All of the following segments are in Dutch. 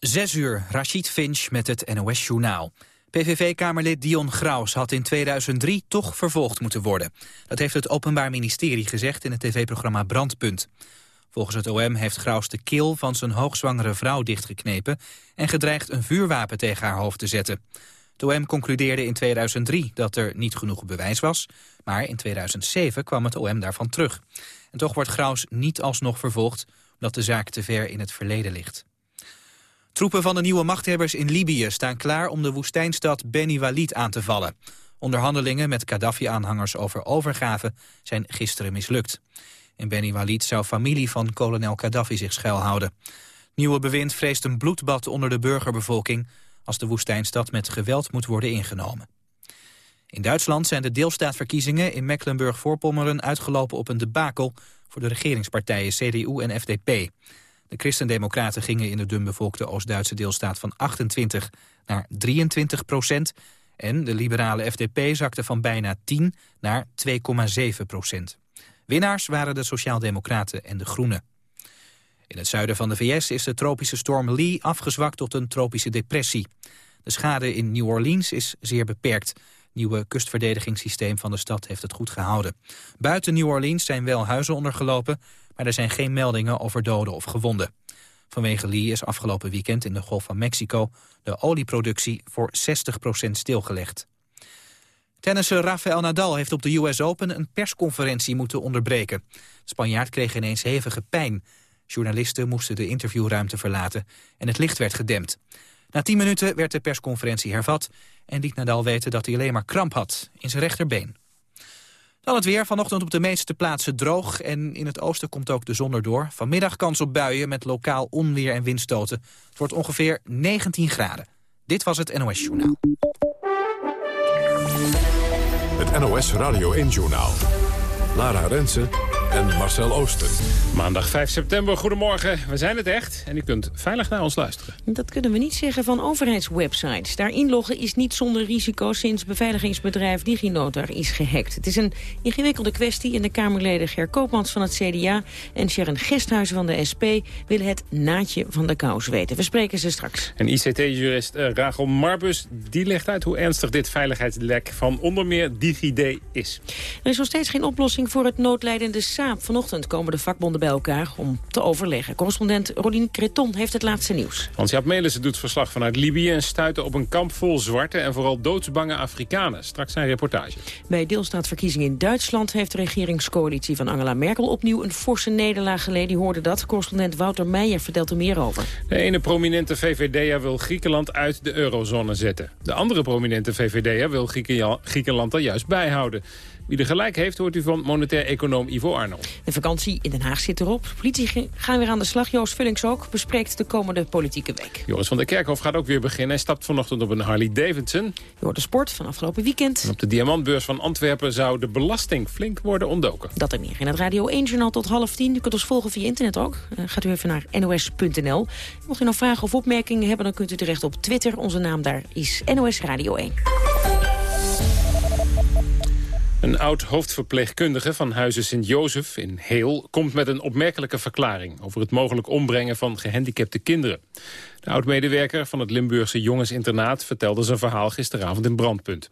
Zes uur, Rachid Finch met het NOS-journaal. PVV-kamerlid Dion Graus had in 2003 toch vervolgd moeten worden. Dat heeft het Openbaar Ministerie gezegd in het tv-programma Brandpunt. Volgens het OM heeft Graus de keel van zijn hoogzwangere vrouw dichtgeknepen... en gedreigd een vuurwapen tegen haar hoofd te zetten. Het OM concludeerde in 2003 dat er niet genoeg bewijs was... maar in 2007 kwam het OM daarvan terug. En toch wordt Graus niet alsnog vervolgd... omdat de zaak te ver in het verleden ligt. Troepen van de nieuwe machthebbers in Libië staan klaar om de woestijnstad Beni Walid aan te vallen. Onderhandelingen met Gaddafi-aanhangers over overgave zijn gisteren mislukt. In Beni Walid zou familie van kolonel Gaddafi zich schuilhouden. Nieuwe bewind vreest een bloedbad onder de burgerbevolking... als de woestijnstad met geweld moet worden ingenomen. In Duitsland zijn de deelstaatverkiezingen in Mecklenburg-Voorpommeren uitgelopen op een debakel voor de regeringspartijen CDU en FDP. De christendemocraten gingen in de dunbevolkte Oost-Duitse deelstaat van 28 naar 23 procent. En de liberale FDP zakte van bijna 10 naar 2,7 procent. Winnaars waren de Sociaaldemocraten en de Groenen. In het zuiden van de VS is de tropische storm Lee afgezwakt tot een tropische depressie. De schade in New Orleans is zeer beperkt. Het nieuwe kustverdedigingssysteem van de stad heeft het goed gehouden. Buiten New Orleans zijn wel huizen ondergelopen maar er zijn geen meldingen over doden of gewonden. Vanwege Lee is afgelopen weekend in de Golf van Mexico de olieproductie voor 60% stilgelegd. Tennisser Rafael Nadal heeft op de US Open een persconferentie moeten onderbreken. De Spanjaard kreeg ineens hevige pijn. Journalisten moesten de interviewruimte verlaten en het licht werd gedempt. Na 10 minuten werd de persconferentie hervat en liet Nadal weten dat hij alleen maar kramp had in zijn rechterbeen. Dan het weer. Vanochtend op de meeste plaatsen droog. En in het oosten komt ook de zon erdoor. Vanmiddag kans op buien met lokaal onweer en windstoten. Het wordt ongeveer 19 graden. Dit was het NOS Journaal. Het NOS Radio 1 Journaal. Lara Rensen en Marcel Oosten. Maandag 5 september, goedemorgen. We zijn het echt en u kunt veilig naar ons luisteren. Dat kunnen we niet zeggen van overheidswebsites. Daar inloggen is niet zonder risico sinds beveiligingsbedrijf DigiNotar is gehackt. Het is een ingewikkelde kwestie en de Kamerleden Ger Koopmans van het CDA... en Sharon Gesthuizen van de SP willen het naadje van de kous weten. We spreken ze straks. En ICT-jurist uh, Rachel Marbus die legt uit hoe ernstig dit veiligheidslek van onder meer DigiD is. Er is nog steeds geen oplossing voor het noodlijdende Vanochtend komen de vakbonden bij elkaar om te overleggen. Correspondent Rodin Creton heeft het laatste nieuws. Hans-Jaap Melissen doet verslag vanuit Libië... en stuitte op een kamp vol zwarte en vooral doodsbange Afrikanen. Straks zijn reportage. Bij deelstaatverkiezingen in Duitsland... heeft de regeringscoalitie van Angela Merkel opnieuw een forse nederlaag geleden. Die hoorde dat. Correspondent Wouter Meijer vertelt er meer over. De ene prominente VVD'er wil Griekenland uit de eurozone zetten. De andere prominente VVD'er wil Griekenland er juist bijhouden. Wie er gelijk heeft, hoort u van monetair econoom Ivo Arnold. De vakantie in Den Haag zit erop. Politie gaan weer aan de slag. Joost Vullings ook bespreekt de komende politieke week. Joris van der Kerkhof gaat ook weer beginnen. Hij stapt vanochtend op een Harley Davidson. Door de sport van afgelopen weekend. En op de diamantbeurs van Antwerpen zou de belasting flink worden ontdoken. Dat en meer in het Radio 1-journaal tot half tien. U kunt ons volgen via internet ook. Uh, gaat u even naar nos.nl. Mocht u nog vragen of opmerkingen hebben, dan kunt u terecht op Twitter. Onze naam daar is NOS Radio 1. Een oud hoofdverpleegkundige van Huizen Sint-Jozef in Heel... komt met een opmerkelijke verklaring... over het mogelijk ombrengen van gehandicapte kinderen. De oud-medewerker van het Limburgse jongensinternaat... vertelde zijn verhaal gisteravond in Brandpunt.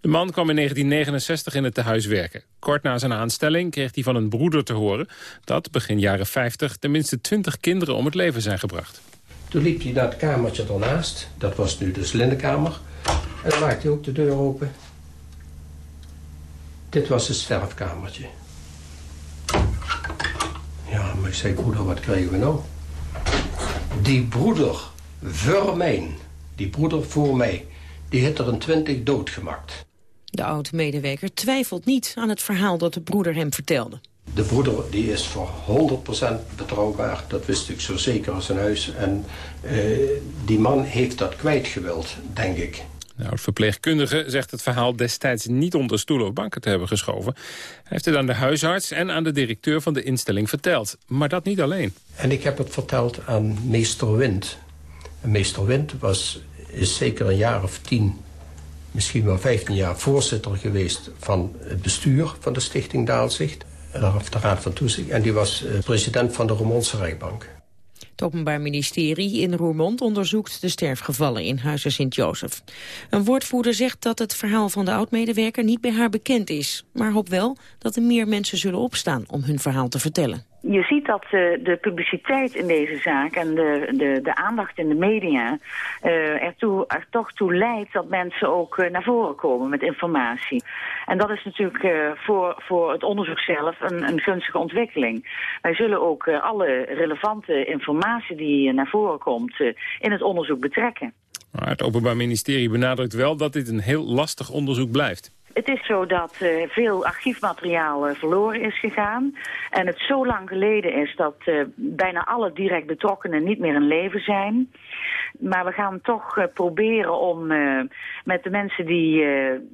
De man kwam in 1969 in het tehuis werken. Kort na zijn aanstelling kreeg hij van een broeder te horen... dat begin jaren 50 tenminste 20 kinderen om het leven zijn gebracht. Toen liep hij het kamertje ernaast. Dat was nu de slinderkamer. En maakte hij ook de deur open. Dit was het sterfkamertje. Ja, maar ik zei, broeder, wat krijgen we nou? Die broeder voor mij, die broeder voor mij, die heeft er een twintig doodgemaakt. De oud-medewerker twijfelt niet aan het verhaal dat de broeder hem vertelde. De broeder die is voor 100% betrouwbaar. Dat wist ik zo zeker als een huis. En uh, die man heeft dat kwijtgewild, denk ik. Nou, de verpleegkundige zegt het verhaal destijds niet onder stoelen of banken te hebben geschoven. Hij heeft het aan de huisarts en aan de directeur van de instelling verteld. Maar dat niet alleen. En ik heb het verteld aan meester Wind. Meester Wind was, is zeker een jaar of tien, misschien wel vijftien jaar voorzitter geweest van het bestuur van de stichting Daalzicht. Of de Raad van Toezicht. En die was eh, president van de Romonse Rijkbank. Het Openbaar Ministerie in Roermond onderzoekt de sterfgevallen in Huizen Sint-Jozef. Een woordvoerder zegt dat het verhaal van de oud-medewerker niet bij haar bekend is, maar hoopt wel dat er meer mensen zullen opstaan om hun verhaal te vertellen je ziet dat uh, de publiciteit in deze zaak en de, de, de aandacht in de media uh, ertoe, er toch toe leidt dat mensen ook uh, naar voren komen met informatie. En dat is natuurlijk voor, voor het onderzoek zelf een, een gunstige ontwikkeling. Wij zullen ook alle relevante informatie die naar voren komt in het onderzoek betrekken. Maar het Openbaar Ministerie benadrukt wel dat dit een heel lastig onderzoek blijft. Het is zo dat uh, veel archiefmateriaal uh, verloren is gegaan. En het zo lang geleden is dat uh, bijna alle direct betrokkenen niet meer in leven zijn. Maar we gaan toch proberen om met de mensen die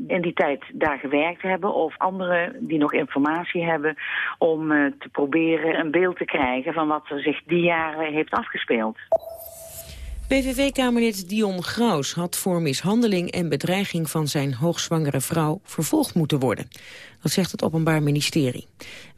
in die tijd daar gewerkt hebben... of anderen die nog informatie hebben... om te proberen een beeld te krijgen van wat er zich die jaren heeft afgespeeld. PVV-kamerlid Dion Graus had voor mishandeling en bedreiging van zijn hoogzwangere vrouw vervolgd moeten worden. Dat zegt het Openbaar Ministerie.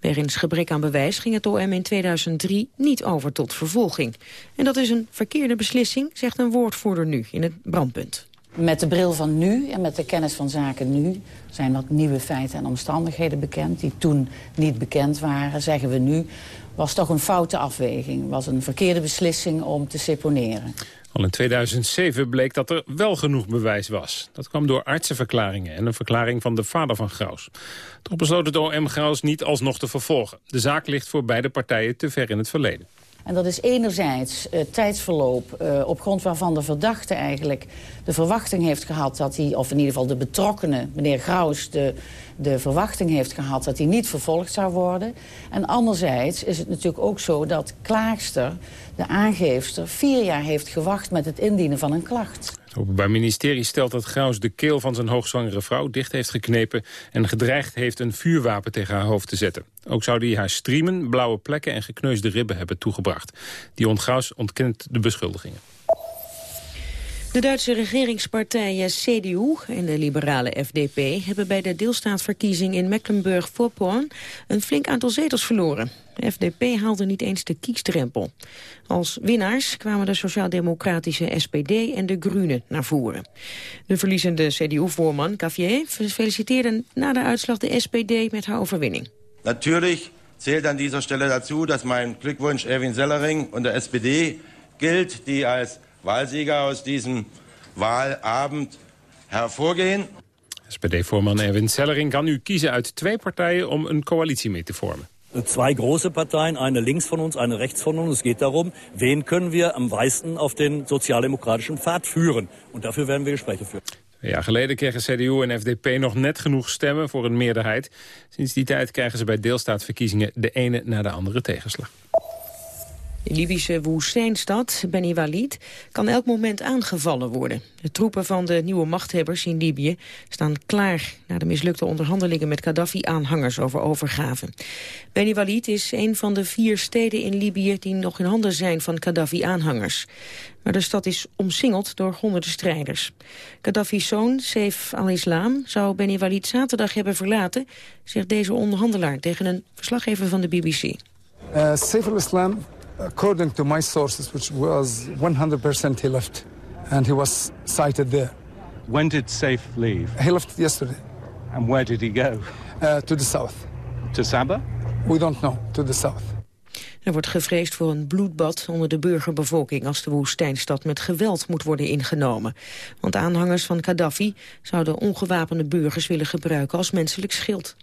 Wegens gebrek aan bewijs ging het OM in 2003 niet over tot vervolging. En dat is een verkeerde beslissing, zegt een woordvoerder nu in het brandpunt. Met de bril van nu en met de kennis van zaken nu... zijn wat nieuwe feiten en omstandigheden bekend... die toen niet bekend waren, zeggen we nu... was toch een foute afweging. was een verkeerde beslissing om te seponeren. Al in 2007 bleek dat er wel genoeg bewijs was. Dat kwam door artsenverklaringen en een verklaring van de vader van Graus. Toch besloot het OM Graus niet alsnog te vervolgen. De zaak ligt voor beide partijen te ver in het verleden. En dat is enerzijds uh, tijdsverloop uh, op grond waarvan de verdachte eigenlijk de verwachting heeft gehad dat hij, of in ieder geval de betrokkenen, meneer Graus, de, de verwachting heeft gehad dat hij niet vervolgd zou worden. En anderzijds is het natuurlijk ook zo dat klaagster, de aangeefster, vier jaar heeft gewacht met het indienen van een klacht. Het Openbaar Ministerie stelt dat Graus de keel van zijn hoogzwangere vrouw dicht heeft geknepen en gedreigd heeft een vuurwapen tegen haar hoofd te zetten. Ook zou hij haar striemen, blauwe plekken en gekneusde ribben hebben toegebracht. Die Graus ontkent de beschuldigingen. De Duitse regeringspartijen CDU en de liberale FDP hebben bij de deelstaatverkiezing in Mecklenburg-Vorpommern een flink aantal zetels verloren. De FDP haalde niet eens de kiesdrempel. Als winnaars kwamen de sociaal-democratische SPD en de Groenen naar voren. De verliezende CDU-voorman Cavier feliciteerde na de uitslag de SPD met haar overwinning. Natuurlijk zählt an dieser Stelle dazu, dass mein Glückwunsch Erwin Sellering und der SPD gilt, die als Wahlsieger aus diesem Wahlabend hervorgehen. SPD-voorman Erwin Sellering kan nu kiezen uit twee partijen om een coalitie mee te vormen. Zwei große Parteien, eine links von uns, eine rechts von uns. Es geht darum, wen können wir am meisten auf den sozialdemokratischen Pfad führen. Und dafür werden wir Gespräche führen. Een jaar geleden kregen CDU en FDP nog net genoeg stemmen voor een meerderheid. Sinds die tijd krijgen ze bij deelstaatverkiezingen de ene na de andere tegenslag. De Libische woestijnstad Beni Walid kan elk moment aangevallen worden. De troepen van de nieuwe machthebbers in Libië staan klaar... na de mislukte onderhandelingen met Gaddafi-aanhangers over overgave. Beni Walid is een van de vier steden in Libië... die nog in handen zijn van Gaddafi-aanhangers. Maar de stad is omsingeld door honderden strijders. Gaddafi's zoon, Saif al-Islam, zou Beni Walid zaterdag hebben verlaten... zegt deze onderhandelaar tegen een verslaggever van de BBC. Uh, Saif al-Islam according to my sources, which was 100% he left. And he was sighted there. When did Safe leave? He left yesterday. And where did he go? Uh, to the south. To Saba? We don't know. To the south. Er wordt gevreesd voor een bloedbad onder de burgerbevolking... als de woestijnstad met geweld moet worden ingenomen. Want aanhangers van Gaddafi zouden ongewapende burgers willen gebruiken als menselijk schild.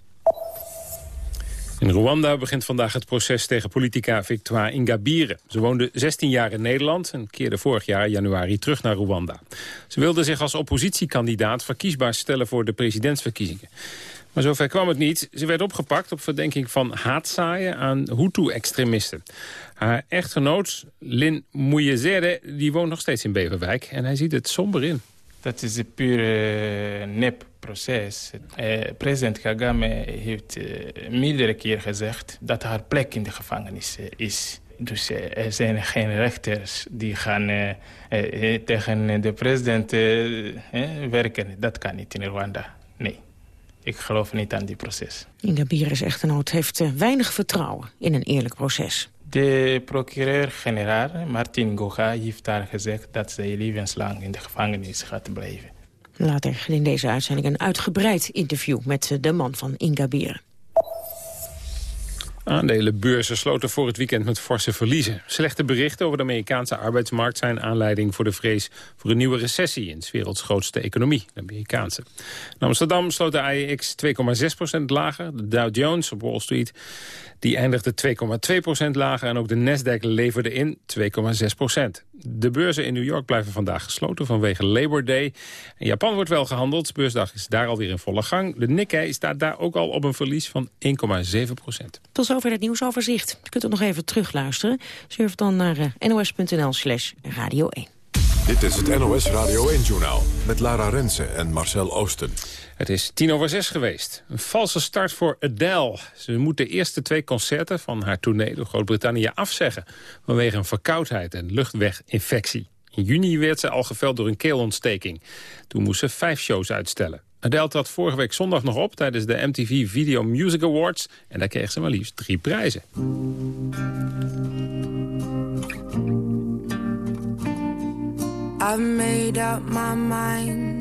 In Rwanda begint vandaag het proces tegen politica Victoire Ingabire. Ze woonde 16 jaar in Nederland en keerde vorig jaar januari terug naar Rwanda. Ze wilde zich als oppositiekandidaat verkiesbaar stellen voor de presidentsverkiezingen. Maar zover kwam het niet. Ze werd opgepakt op verdenking van haatzaaien aan Hutu-extremisten. Haar echtgenoot, Lin Mouyezere, die woont nog steeds in Beverwijk. En hij ziet het somber in. Dat is een pure nep-proces. Eh, president Kagame heeft eh, meerdere keer gezegd... dat haar plek in de gevangenis eh, is. Dus eh, er zijn geen rechters die gaan eh, eh, tegen de president werken. Dat kan niet in Rwanda. Nee. Ik geloof niet aan die proces. Ingabires echtgenoot heeft weinig vertrouwen in een eerlijk proces. De procureur-generaal Martin Goga heeft daar gezegd dat zij levenslang in de gevangenis gaat blijven. Later in deze uitzending een uitgebreid interview met de man van Ingabire. Aandelenbeurzen sloten voor het weekend met forse verliezen. Slechte berichten over de Amerikaanse arbeidsmarkt zijn aanleiding voor de vrees voor een nieuwe recessie in 's werelds grootste economie, de Amerikaanse. In Amsterdam sloot de AEX 2,6% lager, de Dow Jones op Wall Street die eindigde 2,2% lager en ook de Nasdaq leverde in 2,6 De beurzen in New York blijven vandaag gesloten vanwege Labor Day. In Japan wordt wel gehandeld. Beursdag is daar alweer in volle gang. De Nikkei staat daar ook al op een verlies van 1,7% Tot zover het nieuwsoverzicht. Je kunt het nog even terugluisteren. Surf dan naar eh, nos.nl slash radio 1. Dit is het NOS Radio 1-journaal met Lara Rensen en Marcel Oosten. Het is tien over zes geweest. Een valse start voor Adele. Ze moet de eerste twee concerten van haar tournee door Groot-Brittannië afzeggen... vanwege een verkoudheid en luchtweginfectie. In juni werd ze al geveld door een keelontsteking. Toen moest ze vijf shows uitstellen. Adele trad vorige week zondag nog op tijdens de MTV Video Music Awards... en daar kreeg ze maar liefst drie prijzen. I've made up my mind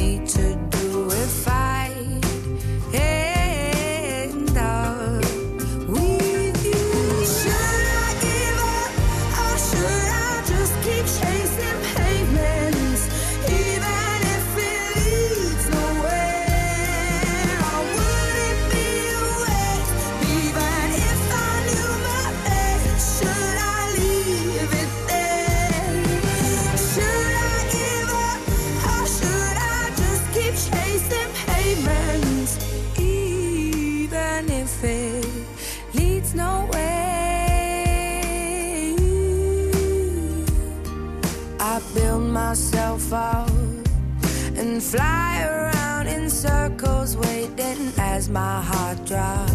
my heart drops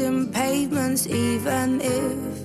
keep pavements, even if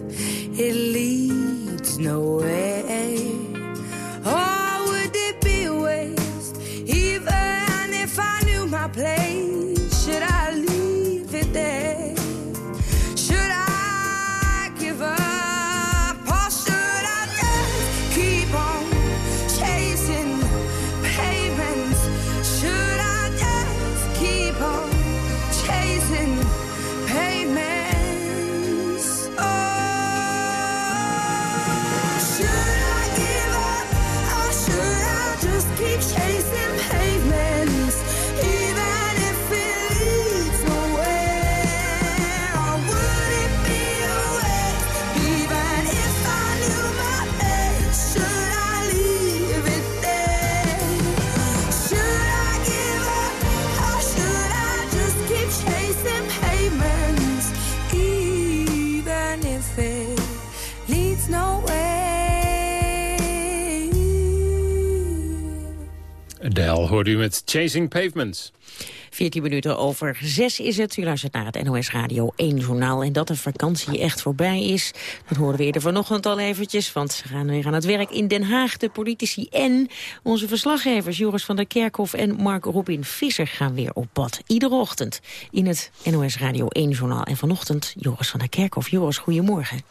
Chasing Pavements. 14 minuten over 6 is het. U luistert naar het NOS Radio 1 journaal. En dat de vakantie echt voorbij is, dat hoorden we eerder vanochtend al eventjes. Want ze gaan weer aan het werk in Den Haag. De politici en onze verslaggevers Joris van der Kerkhof en Mark Robin Visser gaan weer op pad. Iedere ochtend in het NOS Radio 1 journaal. En vanochtend Joris van der Kerkhof. Joris, goedemorgen.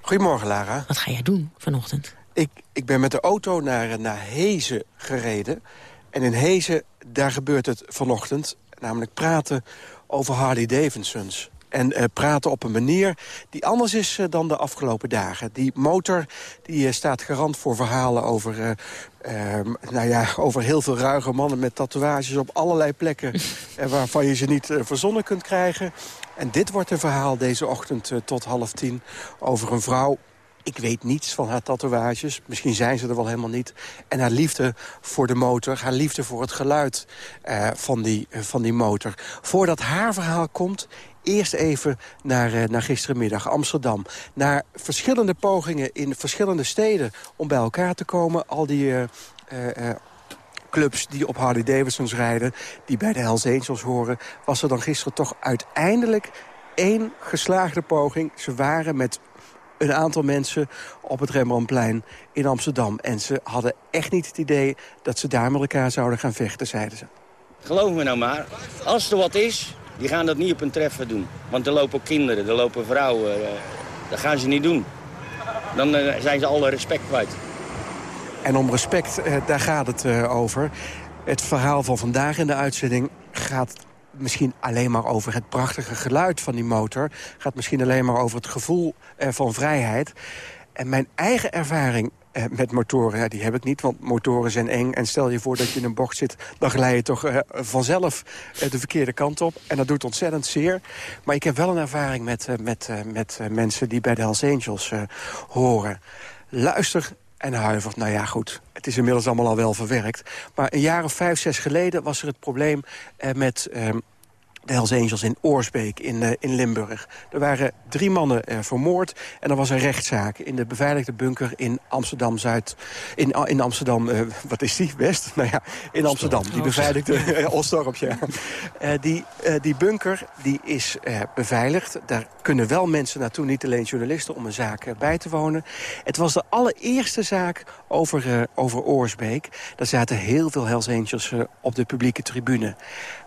Goedemorgen, Lara. Wat ga jij doen vanochtend? Ik, ik ben met de auto naar, naar Hezen gereden. En in Hezen, daar gebeurt het vanochtend. Namelijk praten over Harley Davidsons. En uh, praten op een manier die anders is uh, dan de afgelopen dagen. Die motor die, uh, staat garant voor verhalen over, ehm, nou ja, over heel veel ruige mannen... met tatoeages op allerlei plekken waarvan je ze niet verzonnen kunt krijgen. En dit wordt een verhaal deze ochtend tot half tien over een vrouw ik weet niets van haar tatoeages. Misschien zijn ze er wel helemaal niet. En haar liefde voor de motor, haar liefde voor het geluid uh, van, die, uh, van die motor. Voordat haar verhaal komt, eerst even naar, uh, naar gisterenmiddag, Amsterdam. Naar verschillende pogingen in verschillende steden om bij elkaar te komen. Al die clubs die op Harley Davidsons rijden, die bij de Hells Angels horen... was er dan gisteren toch uiteindelijk één geslaagde poging. Ze waren met een aantal mensen op het Rembrandtplein in Amsterdam. En ze hadden echt niet het idee dat ze daar met elkaar zouden gaan vechten, zeiden ze. Geloof me nou maar, als er wat is, die gaan dat niet op een treffen doen. Want er lopen kinderen, er lopen vrouwen, uh, dat gaan ze niet doen. Dan uh, zijn ze alle respect kwijt. En om respect, uh, daar gaat het over. Het verhaal van vandaag in de uitzending gaat misschien alleen maar over het prachtige geluid van die motor. Gaat misschien alleen maar over het gevoel eh, van vrijheid. En mijn eigen ervaring eh, met motoren, ja, die heb ik niet, want motoren zijn eng. En stel je voor dat je in een bocht zit, dan glij je toch uh, vanzelf uh, de verkeerde kant op. En dat doet ontzettend zeer. Maar ik heb wel een ervaring met, uh, met, met mensen die bij de Hells Angels horen. Luister en huivert. Nou ja, goed, het is inmiddels allemaal al wel verwerkt. Maar een jaar of vijf, zes geleden was er het probleem eh, met... Eh, de Hells Angels in Oorsbeek in, uh, in Limburg. Er waren drie mannen uh, vermoord en er was een rechtszaak... in de beveiligde bunker in Amsterdam-Zuid... In, in Amsterdam, wat is die? West? Nou ja, in Amsterdam. Die beveiligde... Osdorp, ja. die, die bunker die is beveiligd. Daar kunnen wel mensen naartoe, niet alleen journalisten... om een zaak bij te wonen. Het was de allereerste zaak over, over Oorsbeek. Daar zaten heel veel Hells Angels op de publieke tribune.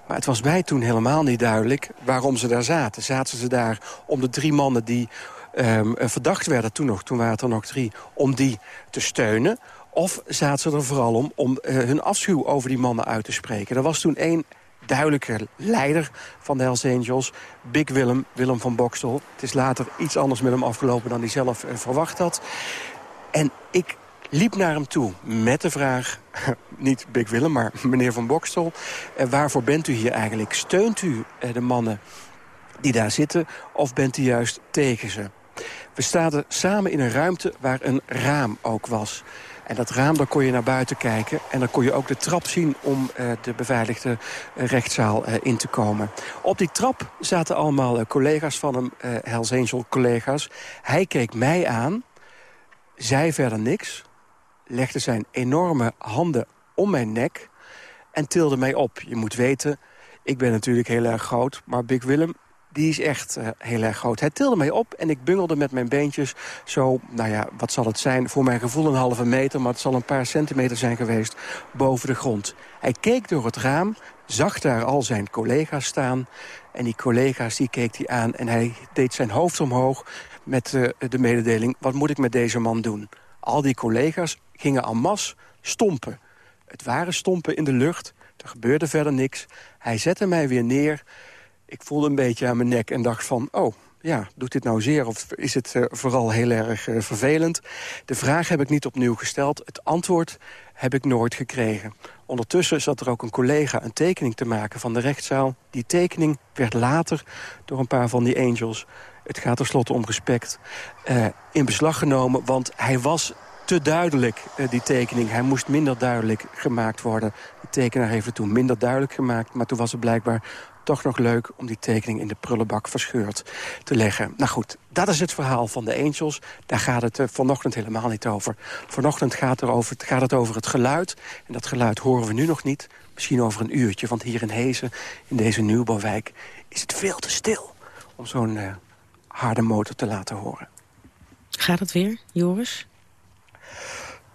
Maar het was mij toen helemaal niet duidelijk waarom ze daar zaten. Zaten ze daar om de drie mannen die um, verdacht werden toen nog, toen waren het er nog drie, om die te steunen? Of zaten ze er vooral om, om uh, hun afschuw over die mannen uit te spreken? Er was toen één duidelijke leider van de Hells Angels, Big Willem, Willem van Bokstel. Het is later iets anders met hem afgelopen dan hij zelf uh, verwacht had. En ik liep naar hem toe met de vraag... niet Big Willem, maar meneer Van Bokstel... Eh, waarvoor bent u hier eigenlijk? Steunt u eh, de mannen die daar zitten of bent u juist tegen ze? We zaten samen in een ruimte waar een raam ook was. En dat raam, daar kon je naar buiten kijken. En dan kon je ook de trap zien om uh, de beveiligde rechtszaal in te komen. Op die trap zaten allemaal collega's van hem, Hells Angel collega's. Hij keek mij aan, zei verder niks legde zijn enorme handen om mijn nek en tilde mij op. Je moet weten, ik ben natuurlijk heel erg groot, maar Big Willem die is echt uh, heel erg groot. Hij tilde mij op en ik bungelde met mijn beentjes zo, nou ja, wat zal het zijn? Voor mijn gevoel een halve meter, maar het zal een paar centimeter zijn geweest boven de grond. Hij keek door het raam, zag daar al zijn collega's staan. En die collega's die keek hij aan en hij deed zijn hoofd omhoog met uh, de mededeling... wat moet ik met deze man doen? Al die collega's gingen en masse stompen. Het waren stompen in de lucht. Er gebeurde verder niks. Hij zette mij weer neer. Ik voelde een beetje aan mijn nek en dacht van... oh, ja, doet dit nou zeer of is het uh, vooral heel erg uh, vervelend? De vraag heb ik niet opnieuw gesteld. Het antwoord heb ik nooit gekregen. Ondertussen zat er ook een collega een tekening te maken van de rechtszaal. Die tekening werd later door een paar van die angels... het gaat tenslotte om respect, uh, in beslag genomen. Want hij was te duidelijk, uh, die tekening. Hij moest minder duidelijk gemaakt worden. De tekenaar heeft het toen minder duidelijk gemaakt... maar toen was het blijkbaar toch nog leuk om die tekening in de prullenbak verscheurd te leggen. Nou goed, dat is het verhaal van de Angels. Daar gaat het uh, vanochtend helemaal niet over. Vanochtend gaat, gaat het over het geluid. En dat geluid horen we nu nog niet. Misschien over een uurtje, want hier in Hezen, in deze nieuwbouwwijk... is het veel te stil om zo'n harde motor te laten horen. Gaat het weer, Joris?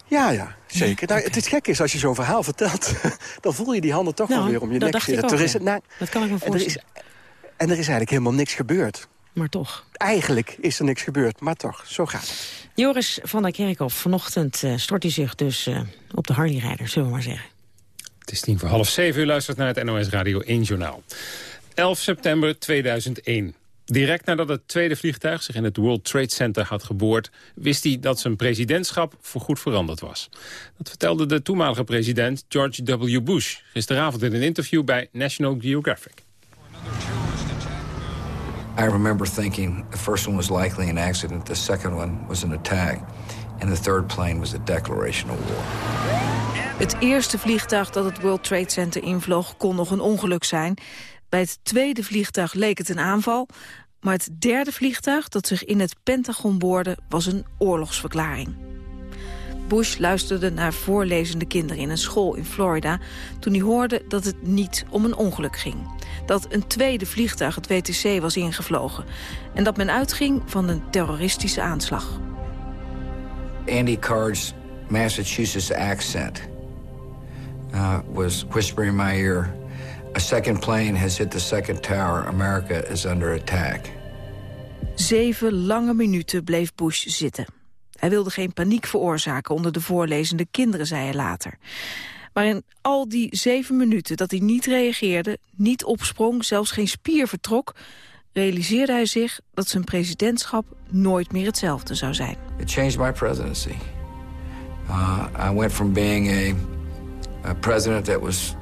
Ja, ja, zeker. nou, Het is gek is, als je zo'n verhaal vertelt... dan voel je die handen toch nou, wel weer om je nek zitten. Er is, nou, dat kan ik me voorstellen. En er, is, en er is eigenlijk helemaal niks gebeurd. Maar toch. Eigenlijk is er niks gebeurd, maar toch, zo gaat het. Joris van der Kerkhoff, vanochtend uh, stort hij zich dus uh, op de Harley-rijder, zullen we maar zeggen. Het is tien voor half zeven, u luistert naar het NOS Radio 1 Journaal. 11 september 2001. Direct nadat het tweede vliegtuig zich in het World Trade Center had geboord... wist hij dat zijn presidentschap voorgoed veranderd was. Dat vertelde de toenmalige president George W. Bush... gisteravond in een interview bij National Geographic. I remember thinking the first one was likely an accident, the second one was an attack... and the third plane was a declaration of war. Het eerste vliegtuig dat het World Trade Center invloog kon nog een ongeluk zijn. Bij het tweede vliegtuig leek het een aanval. Maar het derde vliegtuig dat zich in het Pentagon boorde was een oorlogsverklaring. Bush luisterde naar voorlezende kinderen in een school in Florida... toen hij hoorde dat het niet om een ongeluk ging. Dat een tweede vliegtuig het WTC was ingevlogen. En dat men uitging van een terroristische aanslag. Andy Card's Massachusetts accent uh, was whispering in my ear... A second plane has hit the second tower. America is under attack. Zeven lange minuten bleef Bush zitten. Hij wilde geen paniek veroorzaken onder de voorlezende kinderen, zei hij later. Maar in al die zeven minuten dat hij niet reageerde, niet opsprong, zelfs geen spier vertrok, realiseerde hij zich dat zijn presidentschap nooit meer hetzelfde zou zijn. It changed my presidency. Uh, I went from being a, a president that was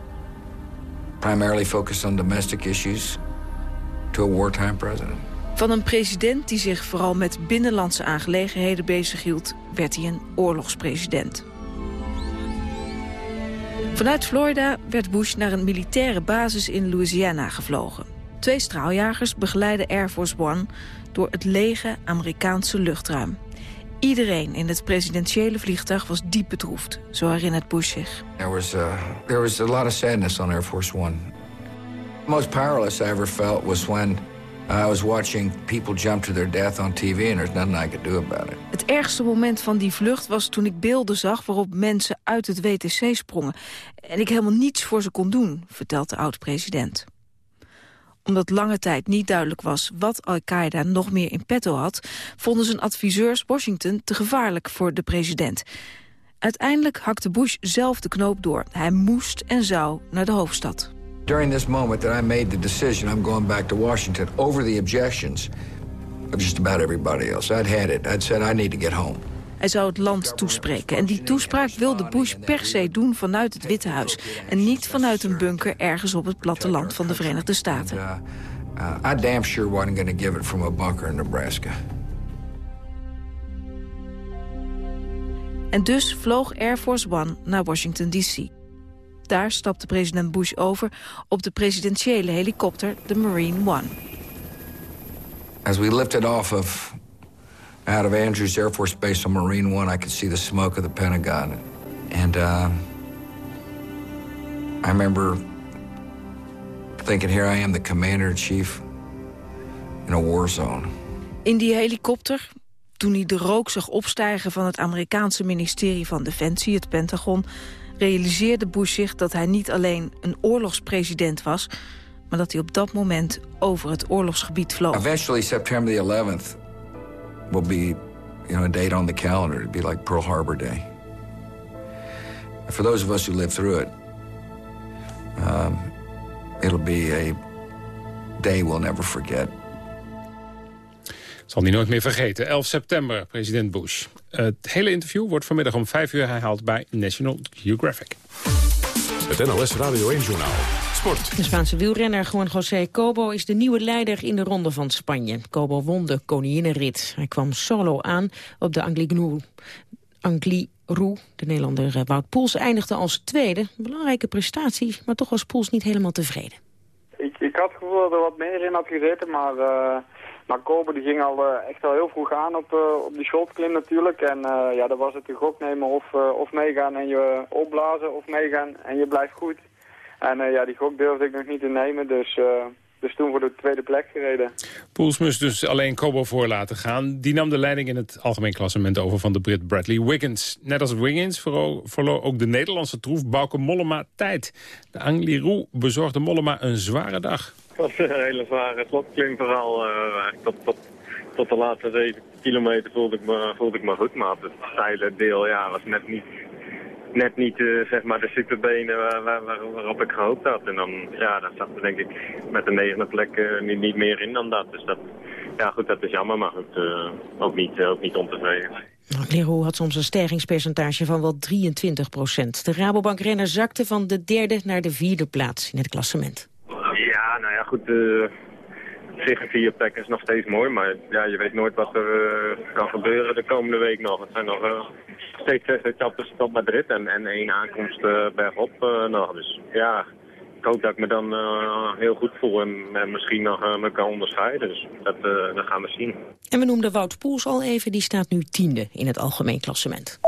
primarily focused on domestic issues to a wartime president. Van een president die zich vooral met binnenlandse aangelegenheden bezighield, werd hij een oorlogspresident. Vanuit Florida werd Bush naar een militaire basis in Louisiana gevlogen. Twee straaljagers begeleiden Air Force One door het lege Amerikaanse luchtruim. Iedereen in het presidentiële vliegtuig was diep bedroefd, zo herinnert Bush zich. There was, uh, there was a lot of sadness on Air Force One. The most powerless I ever felt was when I was watching people jump to their death on TV and there's nothing I could do about it. Het ergste moment van die vlucht was toen ik beelden zag waarop mensen uit het WTC sprongen. En ik helemaal niets voor ze kon doen, vertelt de oud-president omdat lange tijd niet duidelijk was wat Al-Qaeda nog meer in petto had... vonden zijn adviseurs Washington te gevaarlijk voor de president. Uiteindelijk hakte Bush zelf de knoop door. Hij moest en zou naar de hoofdstad. During this moment that I made the decision I'm going back to Washington over the objections of just about everybody else. I'd had it. I'd said I need to get home. Hij zou het land toespreken. En die toespraak wilde Bush per se doen vanuit het Witte Huis. En niet vanuit een bunker ergens op het platteland van de Verenigde Staten. Uh, uh, I damn sure wasn't going to give it from a bunker in Nebraska. En dus vloog Air Force One naar Washington D.C. Daar stapte president Bush over op de presidentiële helikopter, de Marine One. As we lifted off of out of Andrews Air Force Base on Marine One, I could see the smoke of the Pentagon. And uh, I remember thinking, here I am, the commander-in-chief in a war zone. In die helikopter, toen hij de rook zag opstijgen van het Amerikaanse ministerie van Defensie, het Pentagon, realiseerde Bush zich dat hij niet alleen een oorlogspresident was, maar dat hij op dat moment over het oorlogsgebied vloog. Eventually, September the 11th will be, you know, a date on the calendar. It'd be like Pearl Harbor Day. For those of us who lived through it, um, it'll be a day we'll never forget. Zal hij nooit meer vergeten. 11 september, president Bush. Het hele interview wordt vanmiddag om 5 uur herhaald bij National Geographic. Het NOS Radio 1-journaal. Sport. De Spaanse wielrenner Juan José Cobo is de nieuwe leider in de ronde van Spanje. Cobo won de koninginnenrit. Hij kwam solo aan op de Angliru. Angliru. De Nederlander eh, Wout Poels eindigde als tweede. Belangrijke prestatie, maar toch was Poels niet helemaal tevreden. Ik, ik had het gevoel dat er wat meer in had gezeten, maar... Maar Kobe die ging al echt al heel vroeg aan op, uh, op die schotklim natuurlijk. En ja, dan was het de gok nemen of, of meegaan en je opblazen of meegaan en je blijft goed. En ja, die gok durfde ik nog niet te nemen, dus dus toen voor de tweede plek gereden. Poels moest dus alleen Kobo voor laten gaan. Die nam de leiding in het algemeen klassement over van de Brit Bradley Wiggins. Net als Wiggins verloor ook de Nederlandse troef Bauke Mollema tijd. De Angliru bezorgde Mollema een zware dag. Het was een hele zware vooral. Uh, tot, tot, tot de laatste 7 kilometer voelde ik, me, voelde ik me goed. Maar het steile deel ja, was net niet net niet uh, zeg maar de superbenen waar, waar, waarop ik gehoopt had. En dan, ja, dan zat er denk ik met de negende plek uh, niet, niet, meer in dan dat. Dus dat, ja goed, dat is jammer, maar goed, uh, ook, niet, ook niet ontevreden. Leroux had soms een stijgingspercentage van wel 23 procent. De Rabobank-renner zakte van de derde naar de vierde plaats in het klassement. Ja, nou ja, goed zich een vier plek is nog steeds mooi, maar ja, je weet nooit wat er kan gebeuren de komende week nog. Het zijn nog uh, steeds zes etappes tot Madrid en, en één aankomst uh, bergop nog. Dus ja, ik hoop dat ik me dan heel goed voel en, en misschien nog me kan onderscheiden. Dus dat, dat gaan we zien. En we noemden Wout Poels al even, die staat nu tiende in het algemeen klassement.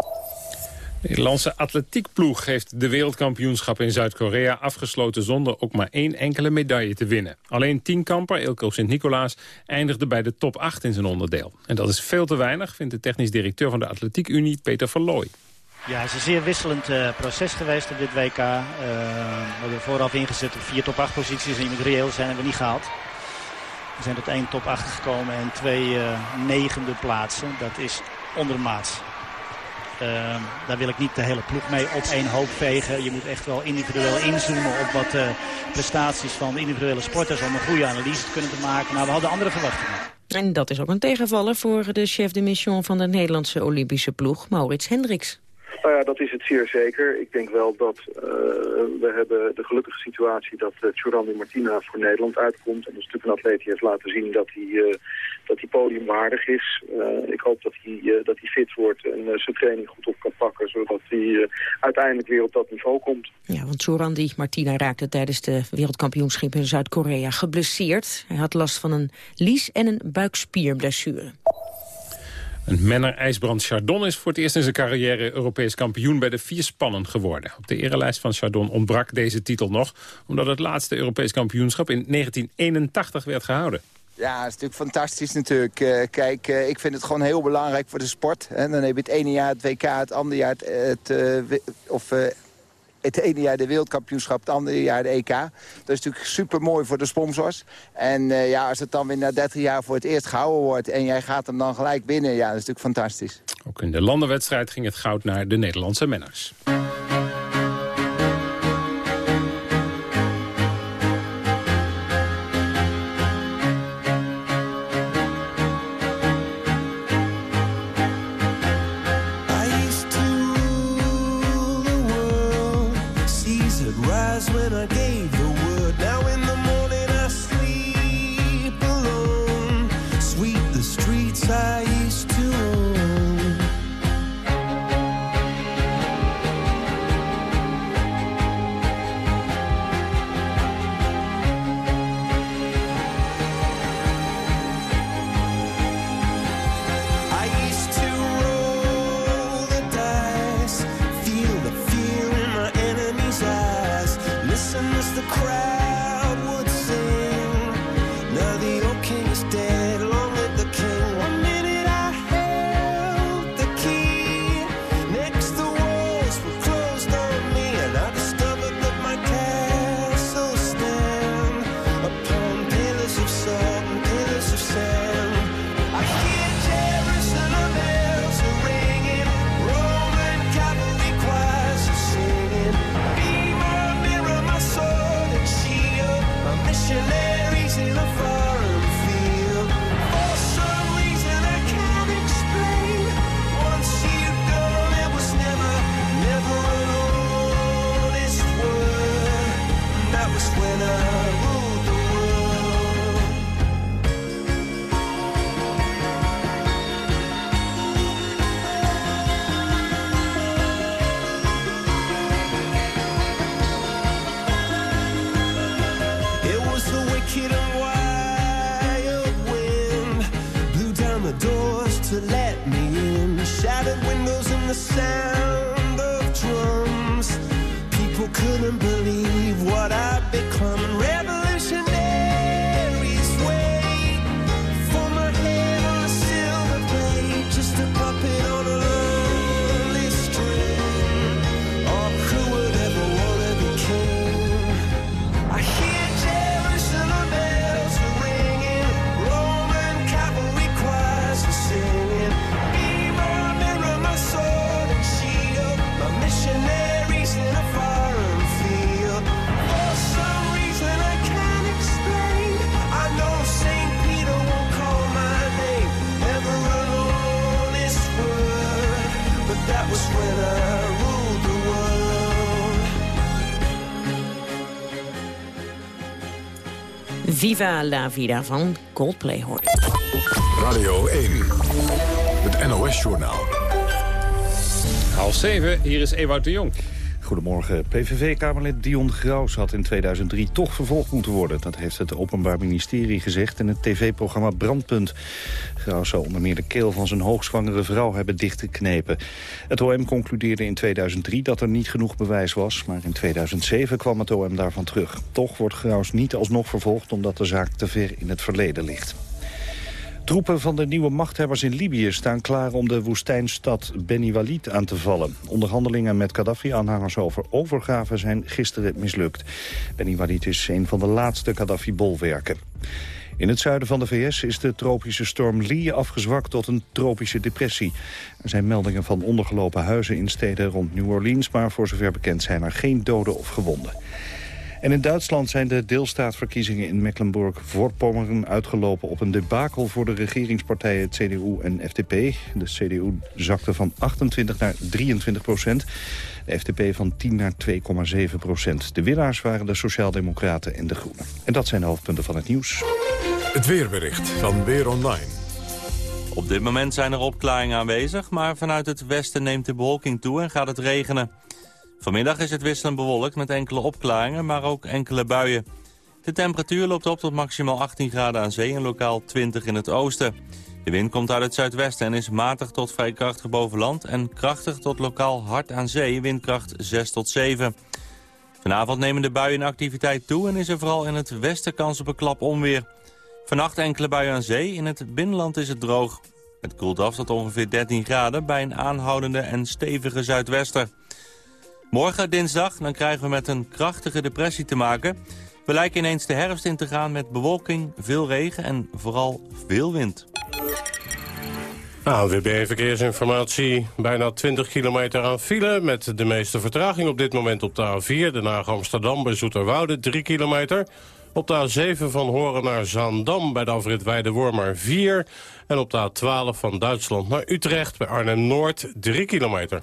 De Nederlandse atletiekploeg heeft de wereldkampioenschap in Zuid-Korea afgesloten zonder ook maar één enkele medaille te winnen. Alleen tienkamper Ilko Sint-Nicolaas eindigde bij de top 8 in zijn onderdeel. En dat is veel te weinig, vindt de technisch directeur van de Atletiekunie Peter Verlooy. Ja, het is een zeer wisselend uh, proces geweest op dit WK. Uh, we hebben vooraf ingezet op vier top 8 posities en je moet reëel zijn we niet gehaald. We zijn tot één top 8 gekomen en twee uh, negende plaatsen. Dat is ondermaats. Uh, daar wil ik niet de hele ploeg mee op één hoop vegen. Je moet echt wel individueel inzoomen op wat uh, prestaties van de individuele sporters... om een goede analyse te kunnen te maken. Maar we hadden andere verwachtingen. En dat is ook een tegenvaller voor de chef de mission van de Nederlandse Olympische ploeg, Maurits Hendricks. Nou ja, dat is het zeer zeker. Ik denk wel dat uh, we hebben de gelukkige situatie dat uh, Martina voor Nederland uitkomt. En dat is natuurlijk een atleet die heeft laten zien dat hij, uh, dat hij podiumwaardig is. ik hoop dat hij, dat hij fit wordt en zijn training goed op kan pakken. Zodat hij uiteindelijk weer op dat niveau komt. Ja, want Giovanni Martina raakte tijdens de wereldkampioenschap in Zuid-Korea geblesseerd. Hij had last van een lies- en een buikspierblessure. Een menner IJsbrand Chardon is voor het eerst in zijn carrière Europees kampioen bij de vierspannen geworden. Op de erelijst van Chardon ontbrak deze titel nog, omdat het laatste Europees kampioenschap in 1981 werd gehouden. Ja, het is natuurlijk fantastisch natuurlijk. Uh, kijk, uh, ik vind het gewoon heel belangrijk voor de sport. Hè. Dan heb je het ene jaar het WK, het andere jaar het, uh, of het ene jaar de wereldkampioenschap, het andere jaar de EK. Dat is natuurlijk super mooi voor de sponsors. En ja, als het dan weer na 30 jaar voor het eerst gehouden wordt... en jij gaat hem dan gelijk binnen, ja, dat is natuurlijk fantastisch. Ook in de landenwedstrijd ging het goud naar de Nederlandse menners. Viva la vida van Coldplay hoor. Radio 1, het NOS-journaal. Half zeven, hier is Ewout de Jong. Goedemorgen. PVV-kamerlid Dion Graus had in 2003 toch vervolgd moeten worden. Dat heeft het Openbaar Ministerie gezegd in het tv-programma Brandpunt. Graus zou onder meer de keel van zijn hoogzwangere vrouw hebben dichtgeknepen. Het OM concludeerde in 2003 dat er niet genoeg bewijs was... maar in 2007 kwam het OM daarvan terug. Toch wordt Graus niet alsnog vervolgd omdat de zaak te ver in het verleden ligt. Troepen van de nieuwe machthebbers in Libië staan klaar om de woestijnstad Beni Walid aan te vallen. Onderhandelingen met Gaddafi-aanhangers over overgave zijn gisteren mislukt. Beni Walid is een van de laatste Gaddafi-bolwerken. In het zuiden van de VS is de tropische storm Lee afgezwakt tot een tropische depressie. Er zijn meldingen van ondergelopen huizen in steden rond New Orleans... maar voor zover bekend zijn er geen doden of gewonden. En in Duitsland zijn de deelstaatverkiezingen in Mecklenburg-Voorpommern uitgelopen op een debakel voor de regeringspartijen CDU en FDP. De CDU zakte van 28 naar 23 procent. De FDP van 10 naar 2,7 procent. De winnaars waren de Sociaaldemocraten en de Groenen. En dat zijn de hoofdpunten van het nieuws. Het weerbericht van Weer Online. Op dit moment zijn er opklaringen aanwezig, maar vanuit het westen neemt de bewolking toe en gaat het regenen. Vanmiddag is het wisselend bewolkt met enkele opklaringen, maar ook enkele buien. De temperatuur loopt op tot maximaal 18 graden aan zee en lokaal 20 in het oosten. De wind komt uit het zuidwesten en is matig tot vrij krachtig boven land... en krachtig tot lokaal hard aan zee, windkracht 6 tot 7. Vanavond nemen de buien activiteit toe en is er vooral in het westen kans op een klap onweer. Vannacht enkele buien aan zee, in het binnenland is het droog. Het koelt af tot ongeveer 13 graden bij een aanhoudende en stevige zuidwester. Morgen, dinsdag, dan krijgen we met een krachtige depressie te maken. We lijken ineens de herfst in te gaan met bewolking, veel regen en vooral veel wind. ANWB Verkeersinformatie. Bijna 20 kilometer aan file met de meeste vertraging op dit moment op de A4. Den Haag Amsterdam bij Zoeterwoude 3 kilometer. Op de A7 van Horen naar Zaandam bij de afrit Weide-Wormer 4. En op de A12 van Duitsland naar Utrecht bij Arnhem-Noord 3 kilometer.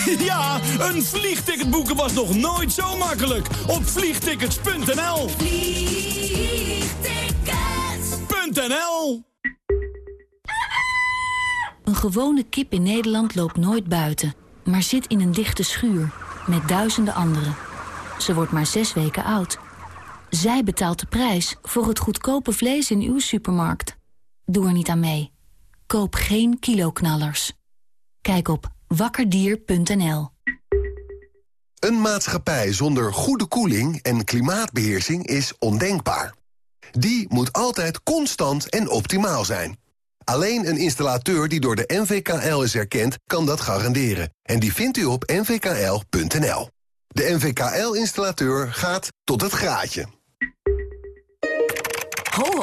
Ja, een vliegticket boeken was nog nooit zo makkelijk. Op vliegtickets.nl Vliegtickets.nl Een gewone kip in Nederland loopt nooit buiten, maar zit in een dichte schuur met duizenden anderen. Ze wordt maar zes weken oud. Zij betaalt de prijs voor het goedkope vlees in uw supermarkt. Doe er niet aan mee. Koop geen kiloknallers. Kijk op wakkerdier.nl Een maatschappij zonder goede koeling en klimaatbeheersing is ondenkbaar. Die moet altijd constant en optimaal zijn. Alleen een installateur die door de NVKL is erkend, kan dat garanderen. En die vindt u op nvkl.nl. De NVKL-installateur gaat tot het graadje.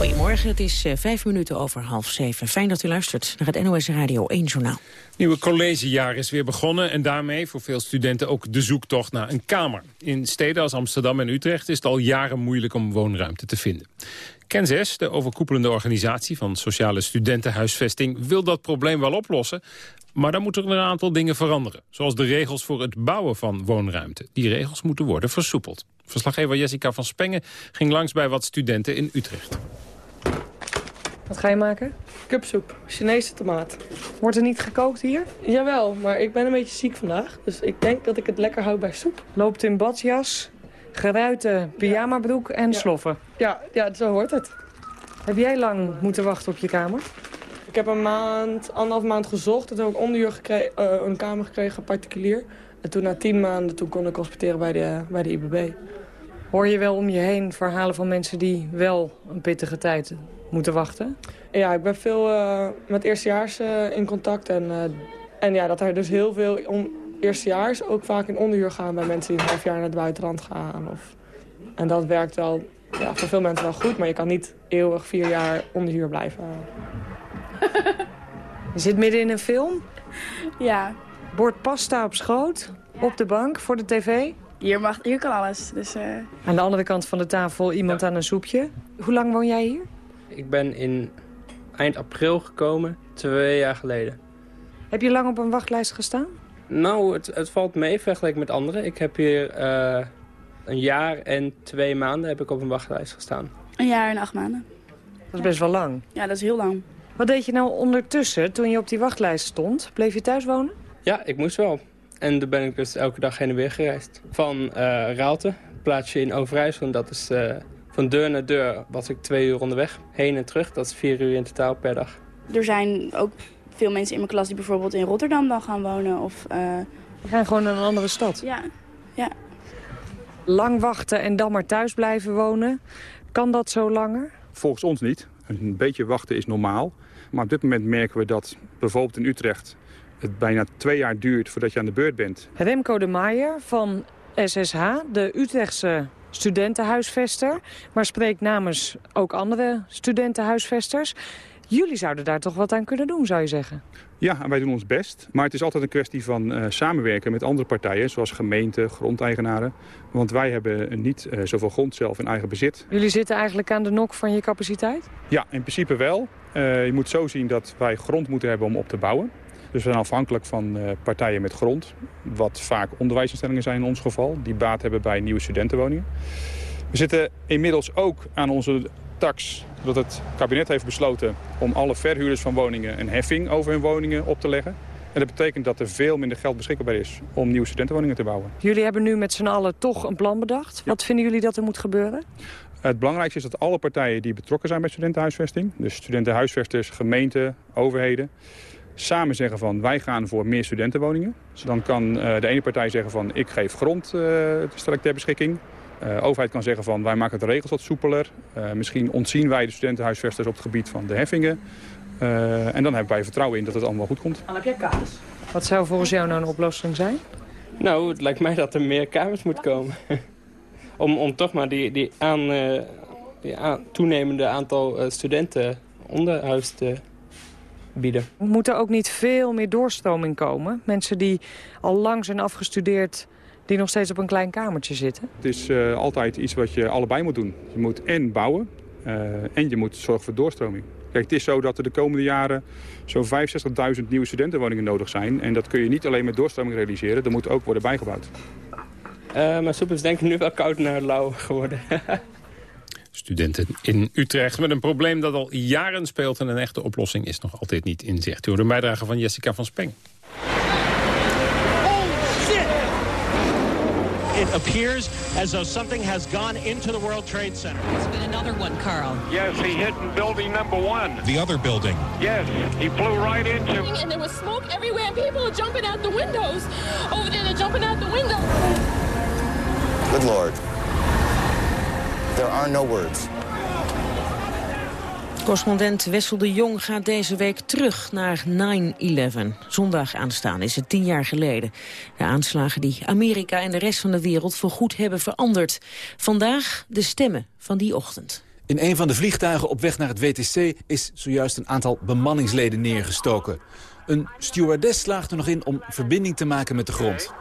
Goedemorgen, het is uh, vijf minuten over half zeven. Fijn dat u luistert naar het NOS Radio 1 Journaal. Nieuwe collegejaar is weer begonnen en daarmee voor veel studenten ook de zoektocht naar een kamer. In steden als Amsterdam en Utrecht is het al jaren moeilijk om woonruimte te vinden. Ken6, de overkoepelende organisatie van sociale studentenhuisvesting, wil dat probleem wel oplossen. Maar dan moeten er een aantal dingen veranderen. Zoals de regels voor het bouwen van woonruimte. Die regels moeten worden versoepeld. Verslaggever Jessica van Spengen ging langs bij wat studenten in Utrecht. Wat ga je maken? Cupsoep, Chinese tomaat. Wordt er niet gekookt hier? Jawel, maar ik ben een beetje ziek vandaag. Dus ik denk dat ik het lekker hou bij soep. Loopt in badjas, geruite pyjamabroek en Ja. sloffen. Ja, ja, zo hoort het. Heb jij lang moeten wachten op je kamer? Ik heb een maand, anderhalf maand gezocht. En toen heb ik onderhuur gekregen, eh, een kamer gekregen, particulier. En toen na tien maanden toen kon ik hospiteren bij de, bij de IBB. Hoor je wel om je heen verhalen van mensen die wel een pittige tijd moeten wachten? Ja, ik ben veel eh, met eerstejaars eh, in contact. En, eh, en ja, dat er dus heel veel on eerstejaars ook vaak in onderhuur gaan... bij mensen die een half jaar naar het buitenland gaan. Of... En dat werkt wel ja, voor veel mensen wel goed. Maar je kan niet eeuwig vier jaar onderhuur blijven. Je zit midden in een film. Ja. Bord pasta op schoot, op de bank voor de tv. Hier, mag, hier kan alles. Dus, eh, Aan de andere kant van de tafel iemand aan een soepje. Hoe lang woon jij hier? Ik ben in eind april gekomen, twee jaar geleden. Heb je lang op een wachtlijst gestaan? Nou, het, het valt mee vergeleken met anderen. Ik heb hier eh, een jaar en twee maanden heb ik op een wachtlijst gestaan. een jaar en acht maanden. Dat is best wel lang. Ja, dat is heel lang. Wat deed je nou ondertussen toen je op die wachtlijst stond? Bleef je thuis wonen? Ja, ik moest wel. En daar ben ik dus elke dag heen en weer gereisd. Van eh Raalte, plaatsje in Overijssel. En dat is eh, van deur naar deur was ik twee uur onderweg. Heen en terug, dat is vier uur in totaal per dag. Er zijn ook veel mensen in mijn klas die bijvoorbeeld in Rotterdam dan gaan wonen. Of, eh, We gaan gewoon naar een andere stad. Ja, ja. Lang wachten en dan maar thuis blijven wonen. Kan dat zo langer? Volgens ons niet. Een beetje wachten is normaal. Maar op dit moment merken we dat bijvoorbeeld in Utrecht... het bijna twee jaar duurt voordat je aan de beurt bent. Remco de Maier van SSH, de Utrechtse studentenhuisvester... maar spreekt namens ook andere studentenhuisvesters. Jullie zouden daar toch wat aan kunnen doen, zou je zeggen? Ja, wij doen ons best. Maar het is altijd een kwestie van eh, samenwerken met andere partijen... zoals gemeenten, grondeigenaren. Want wij hebben niet eh, zoveel grond zelf in eigen bezit. Jullie zitten eigenlijk aan de nok van je capaciteit? Ja, in principe wel. Eh, je moet zo zien dat wij grond moeten hebben om op te bouwen. Dus we zijn afhankelijk van eh, partijen met grond. Wat vaak onderwijsinstellingen zijn in ons geval. Die baat hebben bij nieuwe studentenwoningen. We zitten inmiddels ook aan onze tax. Dat het kabinet heeft besloten om alle verhuurders van woningen een heffing over hun woningen op te leggen. En dat betekent dat er veel minder geld beschikbaar is om nieuwe studentenwoningen te bouwen. Jullie hebben nu met z'n allen toch een plan bedacht. Wat vinden jullie dat er moet gebeuren? Het belangrijkste is dat alle partijen die betrokken zijn bij studentenhuisvesting... dus studentenhuisvesters, gemeenten, overheden... samen zeggen van wij gaan voor meer studentenwoningen. Dus dan kan eh, de ene partij zeggen van ik geef grond stel ik ter beschikking. Uh, de overheid kan zeggen van wij maken de regels wat soepeler. Misschien ontzien wij de studentenhuisvesters op het gebied van de heffingen. En dan hebben wij vertrouwen in dat het allemaal goed komt. Dan heb jij kaas. Wat zou volgens jou nou een oplossing zijn? Nou, het lijkt mij dat er meer kamers moet komen. om, om toch maar die, die, aan, die aan, toenemende aantal studenten onderhuis te bieden. Moet er ook niet veel meer doorstroming komen? Mensen die al lang zijn afgestudeerd die nog steeds op een klein kamertje zitten? Het is uh, altijd iets wat je allebei moet doen. Je moet en bouwen uh, en je moet zorgen voor doorstroming. Kijk, het is zo dat er de komende jaren zo'n 65.000 nieuwe studentenwoningen nodig zijn. En dat kun je niet alleen met doorstroming realiseren. Er moet ook worden bijgebouwd. Uh, mijn soep is denk ik nu wel koud naar lauw geworden. Studenten in Utrecht met een probleem dat al jaren speelt... en een echte oplossing is nog altijd niet in zicht. Door de bijdrage van Jessica van Speng. it appears as though something has gone into the World Trade Center. There's been another one, Carl. Yes, he hit in building number one. The other building. Yes, he flew right into... And there was smoke everywhere, and people are jumping out the windows. Over there, they're jumping out the window. Good Lord. There are no words. Correspondent Wessel de Jong gaat deze week terug naar 9-11. Zondag aanstaan is het tien jaar geleden. De aanslagen die Amerika en de rest van de wereld voorgoed hebben veranderd. Vandaag de stemmen van die ochtend. In een van de vliegtuigen op weg naar het WTC is zojuist een aantal bemanningsleden neergestoken. Een stewardess slaagt er nog in om verbinding te maken met de grond.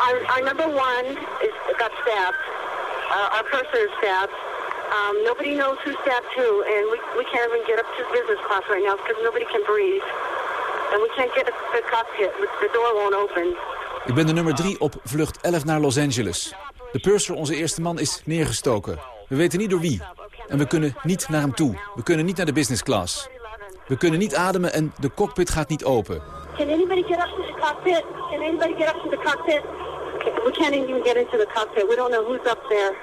Our, our number one is got stabbed. Uh, our purser is stabbed. Um, nobody knows who stabbed who, and we, we can't even get up to business class right now because nobody can breathe. And we can't get the cockpit. The door won't open. Ik ben de nummer 3 op vlucht 11 naar Los Angeles. De purser, onze eerste man, is neergestoken. We weten niet door wie. En we kunnen niet naar hem toe. We kunnen niet naar de business class. We kunnen niet ademen en de cockpit gaat niet open. Can anybody get up to the cockpit? Can anybody get up to the cockpit? We can't even get into the cockpit. We don't know who's up there.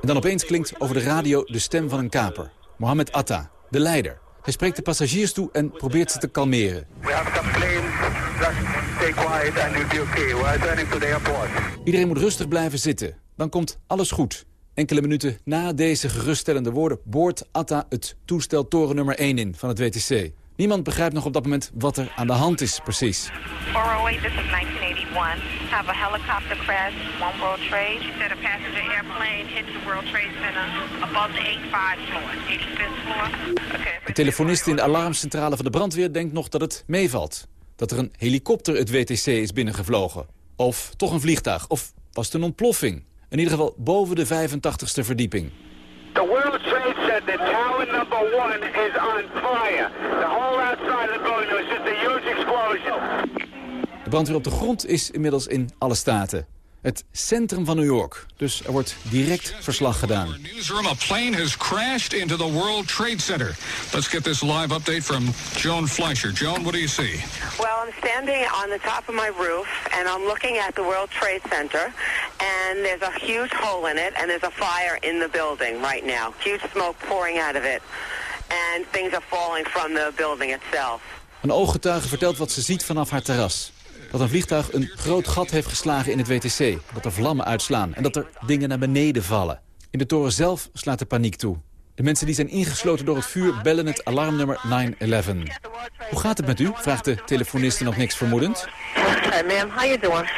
En dan opeens klinkt over de radio de stem van een kaper. Mohammed Atta, de leider. Hij spreekt de passagiers toe en probeert ze te kalmeren. We have some planes. Just stay quiet and you'll be okay. We're turning to the airport. Iedereen moet rustig blijven zitten. Dan komt alles goed. Enkele minuten na deze geruststellende woorden boort Atta het toestel toren nummer 1 in van het WTC. Niemand begrijpt nog op dat moment wat er aan de hand is precies. 408, 1 have a helicopter crash, One World Trade. She said a passenger airplane hit the World Trade Center above the 85 floor, 85th floor. Okay. De telefonist in de alarmcentrale van de brandweer denkt nog dat het meevalt. Dat er een helikopter het WTC is binnengevlogen. Of toch een vliegtuig. Of was het een ontploffing? In ieder geval boven de 85ste verdieping. The World Trade Center, tower number 1 brandweer op de grond is inmiddels in alle staten. Het centrum van New York. Dus er wordt direct verslag gedaan. Newsroom, a plane has crashed into the World Trade Center. Let's get this live update from Joan Fleischer. Joan, what do you see? Well, I'm standing on the top of my roof, and I'm looking at the World Trade Center, and there's a huge hole in it, and there's a fire in the building right now. Huge smoke pouring out of it, and things are falling from the building itself. Een ooggetuige vertelt wat ze ziet vanaf haar terras dat een vliegtuig een groot gat heeft geslagen in het WTC. Dat er vlammen uitslaan en dat er dingen naar beneden vallen. In de toren zelf slaat de paniek toe. De mensen die zijn ingesloten door het vuur bellen het alarmnummer 911. Hoe gaat het met u? vraagt de telefoniste nog niks vermoedend. Hi ma'am, how you doing?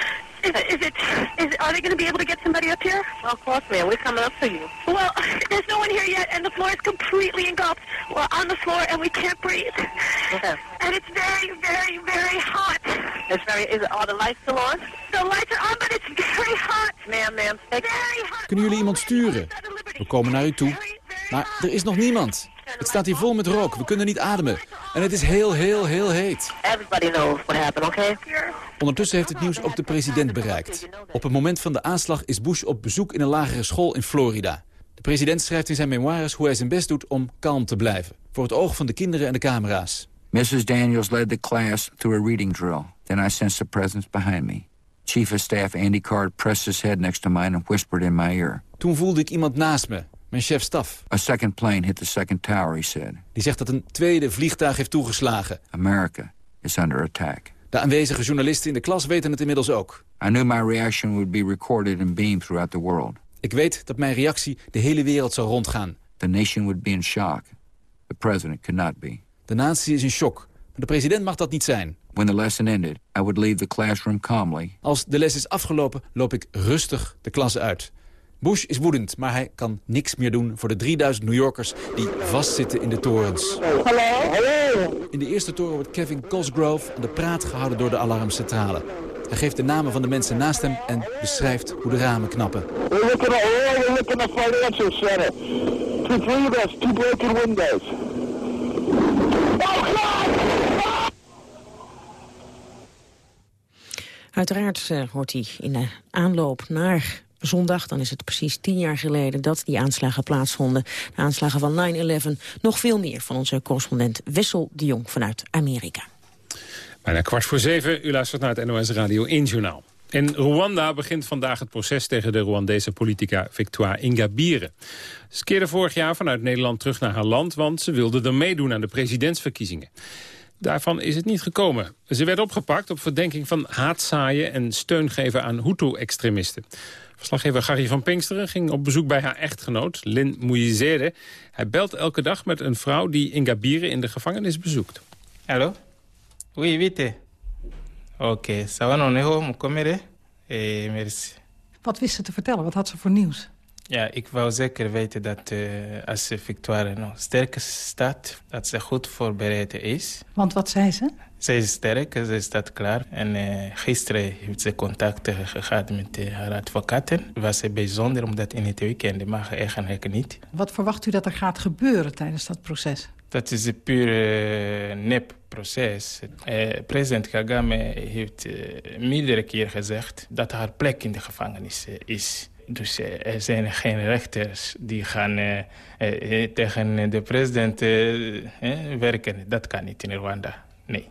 Is it, is it, is it, are they going to be able to get somebody up here? Of course, ma'am. We're coming up to you. Well, there's no one here yet, and the floor is completely engulfed. We're on the floor, and we can't breathe. Okay. And it's very, very, very hot. It's very, is it, are the lights still on? The lights are on, but it's very hot. Ma'am, ma'am. Very hot. Kunnen jullie iemand sturen? We komen naar u toe. Maar er is nog niemand. Het staat hier vol met rook. We kunnen niet ademen. En het is heel, heel, heel heet. Everybody knows what happened, okay? Ondertussen heeft het nieuws ook de president bereikt. Op het moment van de aanslag is Bush op bezoek in een lagere school in Florida. De president schrijft in zijn memoires hoe hij zijn best doet om kalm te blijven. Voor het oog van de kinderen en de camera's. Mrs. Daniels led the class through a reading drill. Then I sensed a presence behind me. Chief of Staff Andy Card pressed his head next to mine and whispered in my ear. Toen voelde ik iemand naast me, mijn chef staf. A second plane hit the second tower, he said. Die zegt dat een tweede vliegtuig heeft toegeslagen. America is under attack. De aanwezige journalisten in de klas weten het inmiddels ook. I knew my reaction would be recorded and beamed throughout the world. Ik weet dat mijn reactie de hele wereld zal rondgaan. The nation would be in shock. The president could not be. De natie is in shock. Maar de president mag dat niet zijn. When the lesson ended, I would leave the classroom calmly. Als de les is afgelopen, loop ik rustig de klas uit. Bush is woedend, maar hij kan niks meer doen voor de 3000 New Yorkers die vastzitten in de torens. Hallo? In de eerste toren wordt Kevin Cosgrove aan de praat gehouden door de alarmcentrale. Hij geeft de namen van de mensen naast hem en beschrijft hoe de ramen knappen. We're looking at, oh, we're looking at financial center. Two, two broken windows. Oh, God! Uiteraard uh, hoort hij in de aanloop naar zondag, dan is het precies tien jaar geleden dat die aanslagen plaatsvonden. De aanslagen van 9-11. Nog veel meer van onze correspondent Wessel de Jong vanuit Amerika. Bijna kwart voor zeven, u luistert naar het NOS Radio 1 Journaal. In Rwanda begint vandaag het proces tegen de Rwandese politica Victoire Ingabire. Ze keerde vorig jaar vanuit Nederland terug naar haar land, want ze wilde er meedoen aan de presidentsverkiezingen. Daarvan is het niet gekomen. Ze werd opgepakt op verdenking van haatzaaien en steun geven aan Hutu-extremisten. Verslaggever Gary van Pinksteren ging op bezoek bij haar echtgenoot, Lin Mouyezere. Hij belt elke dag met een vrouw die in Gabire in de gevangenis bezoekt. Hallo? Oui, vite. Oké, okay. ça va non? Eh, merci. Wat wist ze te vertellen? Wat had ze voor nieuws? Ja, ik wou zeker weten dat uh, als Victoire nog sterk staat, dat ze goed voorbereid is. Want wat zei ze? Ze is sterk, ze staat klaar. En uh, gisteren heeft ze contact gehad met uh, haar advocaten. was bijzonder, omdat in het weekend mag eigenlijk niet. Wat verwacht u dat er gaat gebeuren tijdens dat proces? Dat is een puur uh, nep-proces. president Kagame heeft meerdere keer gezegd dat haar plek in de gevangenis is. Dus er zijn geen rechters die gaan uh, uh, tegen de president werken. Dat kan niet in Rwanda. Nee,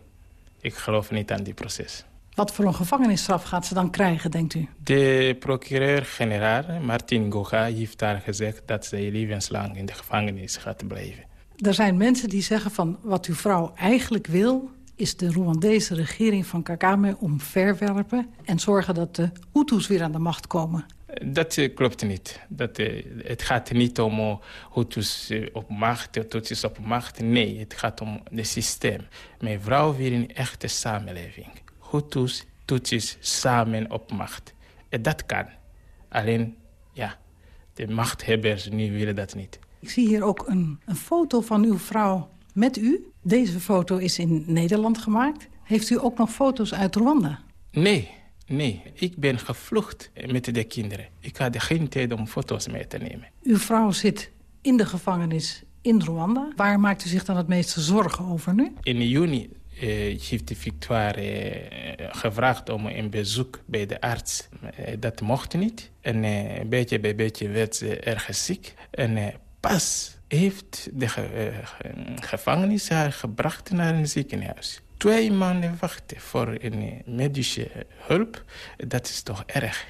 ik geloof niet aan die proces. Wat voor een gevangenisstraf gaat ze dan krijgen, denkt u? De procureur-generaal, Martin Goga, heeft daar gezegd... dat ze levenslang in de gevangenis gaat blijven. Er zijn mensen die zeggen van wat uw vrouw eigenlijk wil is de Rwandese regering van Kagame omverwerpen... en zorgen dat de Hutus weer aan de macht komen. Dat uh, klopt niet. Dat, uh, het gaat niet om Hutus op macht, Tutsis op macht. Nee, het gaat om het systeem. Mijn vrouw wil een echte samenleving. Hutus, Tutsis samen op macht. En dat kan. Alleen, ja, de machthebbers nu willen dat niet. Ik zie hier ook een, een foto van uw vrouw met u. Deze foto is in Nederland gemaakt. Heeft u ook nog foto's uit Rwanda? Nee, Nee, ik ben gevlucht met de kinderen. Ik had geen tijd om foto's mee te nemen. Uw vrouw zit in de gevangenis in Rwanda. Waar maakt u zich dan het meeste zorgen over nu? In juni uh, heeft Victoire uh, gevraagd om een bezoek bij de arts. Uh, dat mocht niet. En beetje bij beetje werd ze erg ziek. En pas heeft de ge gevangenis haar gebracht naar een ziekenhuis twee maanden wachten voor een medische hulp, dat is toch erg.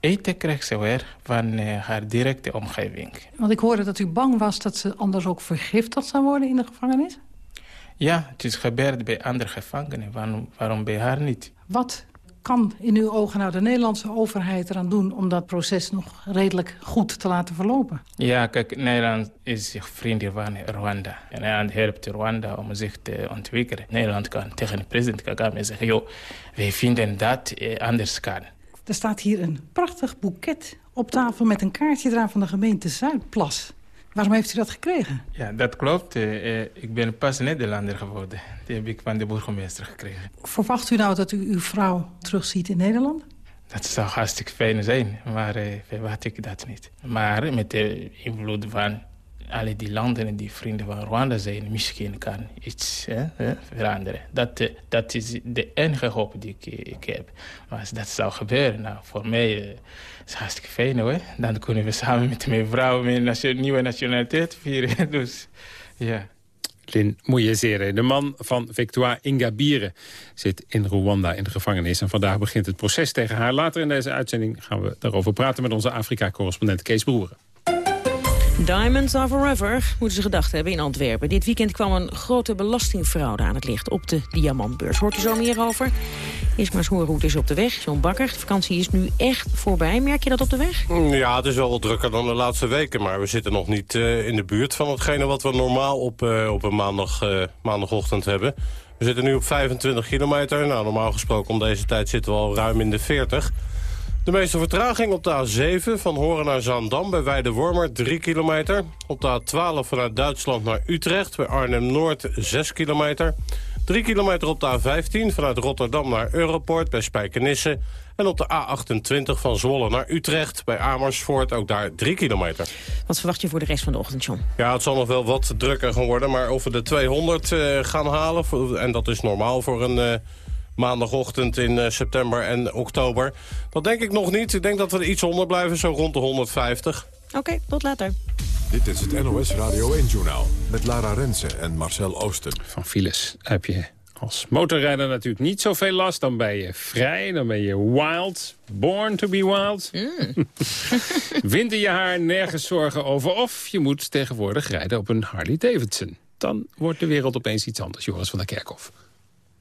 Eten krijgt ze weer van uh, haar directe omgeving. Want ik hoorde dat u bang was dat ze anders ook vergiftigd zou worden in de gevangenis? Ja, het is gebeurd bij andere gevangenen. Waarom, waarom bij haar niet? Wat kan in uw ogen nou de Nederlandse overheid eraan doen... om dat proces nog redelijk goed te laten verlopen? Ja, kijk, Nederland is zich vriend van Rwanda. En Nederland helpt Rwanda om zich te ontwikkelen. Nederland kan tegen president Kagame zeggen... joh, wij vinden dat eh, anders kan. Er staat hier een prachtig boeket op tafel met een kaartje eraan van de gemeente Zuidplas. Waarom heeft u dat gekregen? Ja, dat klopt. Uh, ik ben pas Nederlander geworden. Die heb ik van de burgemeester gekregen. Verwacht u nou dat u uw vrouw terugziet in Nederland? Dat zou hartstikke fijn zijn, maar uh, verwacht ik dat niet. Maar met de invloed van alle die landen die vrienden van Rwanda zijn, misschien kan iets hè, veranderen. Dat, uh, dat is de enige hoop die ik, ik, heb. Maar als dat zou gebeuren, nou, voor mij uh, is het hartstikke fijn hoor. Dan kunnen we samen met mijn vrouw mijn nation nieuwe nationaliteit vieren. dus ja. Lin Mouyezere, de man van Victoire Ingabire, zit in Rwanda in de gevangenis. En vandaag begint het proces tegen haar. Later in deze uitzending gaan we daarover praten met onze Afrika-correspondent Kees Broeren. Diamonds are forever, moeten ze gedacht hebben in Antwerpen. Dit weekend kwam een grote belastingfraude aan het licht op de diamantbeurs. Hoort u zo meer over? Eerst maar eens horen hoe het is op de weg. John Bakker, de vakantie is nu echt voorbij. Merk je dat op de weg? Ja, het is wel drukker dan de laatste weken. Maar we zitten nog niet uh, in de buurt van hetgene wat we normaal op, uh, op een maandag, uh, maandagochtend hebben. We zitten nu op 25 kilometer. Nou, normaal gesproken om deze tijd zitten we al ruim in de 40. De meeste vertraging op de A7 van Horen naar Zaandam bij Weidewormer 3 kilometer. Op de A12 vanuit Duitsland naar Utrecht bij Arnhem-Noord 6 kilometer. 3 kilometer op de A15 vanuit Rotterdam naar Europort bij Spijkenisse. En op de A28 van Zwolle naar Utrecht bij Amersfoort ook daar 3 kilometer. Wat verwacht je voor de rest van de ochtend, John? Ja, het zal nog wel wat drukker gaan worden. Maar of we de 200 uh, gaan halen, en dat is normaal voor een... Uh, maandagochtend in uh, september en oktober. Dat denk ik nog niet. Ik denk dat we er iets onder blijven, zo rond de 150. Oké, okay, tot later. Dit is het NOS Radio 1-journaal met Lara Rensen en Marcel Oosten. Van files heb je als motorrijder natuurlijk niet zoveel last. Dan ben je vrij, dan ben je wild. Born to be wild. Mm. Wind in je haar, nergens zorgen over. Of je moet tegenwoordig rijden op een Harley Davidson. dan wordt de wereld opeens iets anders, Joris van der Kerkhof.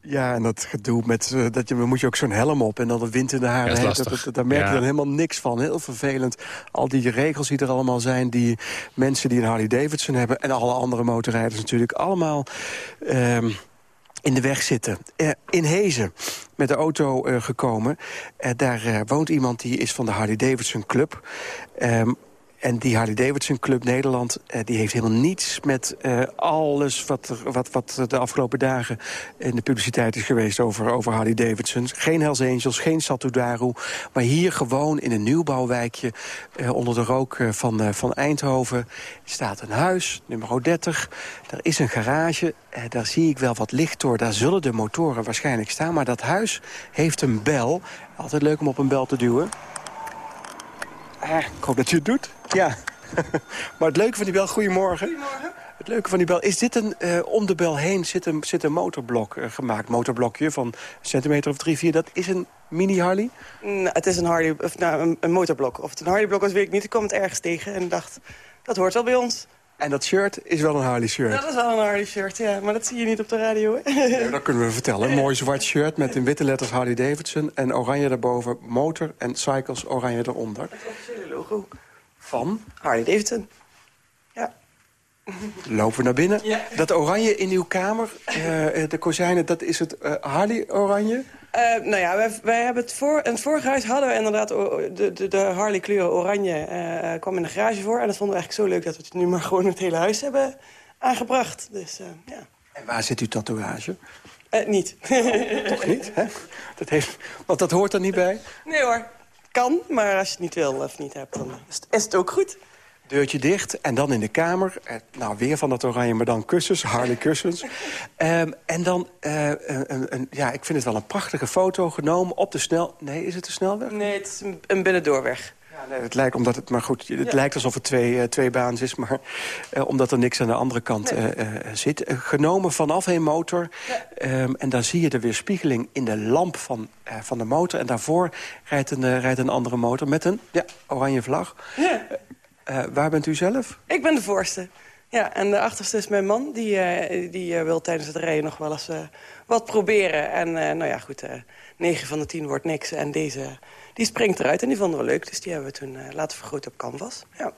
Ja, en dat gedoe met, uh, dat je, moet je ook zo'n helm op en dan de wind in de haren. Ja, dat, dat, daar merk je dan helemaal niks van. Heel vervelend. Al die regels die er allemaal zijn, die mensen die een Harley Davidson hebben... en alle andere motorrijders natuurlijk allemaal... Uh, in de weg zitten. Uh, in Hezen, met de auto uh, gekomen. Uh, daar woont iemand die is van de Harley Davidson Club. Um, en die Harley Davidson Club Nederland... Uh, die heeft helemaal niets met uh, alles wat, er, wat, wat de afgelopen dagen... in de publiciteit is geweest over, over Harley Davidson. Geen Hells Angels, geen Satudaru. Maar hier gewoon in een nieuwbouwwijkje... Uh, onder de rook van, van Eindhoven staat een huis, nummer 30. Er is een garage, daar zie ik wel wat licht door. Daar zullen de motoren waarschijnlijk staan. Maar dat huis heeft een bel. Altijd leuk om op een bel te duwen. Ah, ik hoop dat je het doet. Ja. maar het leuke van die bel... Goedemorgen. Goedemorgen. Het leuke van die bel... Is dit een... Uh, om de bel heen zit een, zit een motorblok uh, gemaakt. Motorblokje van een centimeter of drie, vier. Dat is een mini Harley? Nou, het is een Harley... Of, nou, een, een motorblok. Of het een Harley blok was, weet ik niet. Ik kwam het ergens tegen en dacht... Dat hoort wel bij ons. En dat shirt is wel een Harley shirt? Dat is wel een Harley shirt, ja. Maar dat zie je niet op de radio? Nee, dat kunnen we vertellen. Een mooi zwart shirt met in witte letters Harley Davidson... en oranje daarboven, motor en cycles oranje eronder. Het officiële logo. Van? Harley Davidson. Ja. Lopen we naar binnen. Ja. Dat oranje in uw kamer, uh, de kozijnen, dat is het uh, Harley oranje? Uh, nou ja, wij, wij hebben het voor, in het vorige huis hadden we inderdaad de, de, de Harley kleuren oranje kwam in de garage voor. En dat vonden we eigenlijk zo leuk dat we het nu maar gewoon het hele huis hebben aangebracht. Dus, ja. En waar zit uw tatoeage? niet. Toch niet, hè? Dat heeft, want dat hoort er niet bij? Nee hoor kan, maar als je het niet wil of niet hebt, dan is het ook goed. Deurtje dicht en dan in de kamer. Eh, nou, weer van dat oranje, maar dan kussens, Harley kussens. um, en dan, uh, een, een, ja, ik vind het wel een prachtige foto genomen op de snel... Nee, is het de snelweg? Nee, het is een, een binnendoorweg. Ja, nee, het lijkt omdat het, maar goed, het ja. lijkt alsof het twee, uh, twee baans is, maar uh, omdat er niks aan de andere kant nee. uh, zit. genomen vanaf een motor. Ja. Um, en dan zie je de weerspiegeling in de lamp van, van de motor. En daarvoor rijdt een, rijdt een andere motor met een ja, oranje vlag. Ja. waar bent u zelf? Ik ben de voorste. Ja, en de achterste is mijn man. Die, die wil tijdens het rijden nog wel eens wat proberen. En nou ja, goed, 9 van de 10 wordt niks. En deze die springt eruit en die vonden we leuk. Dus die hebben we toen laten vergroten op canvas. Ja.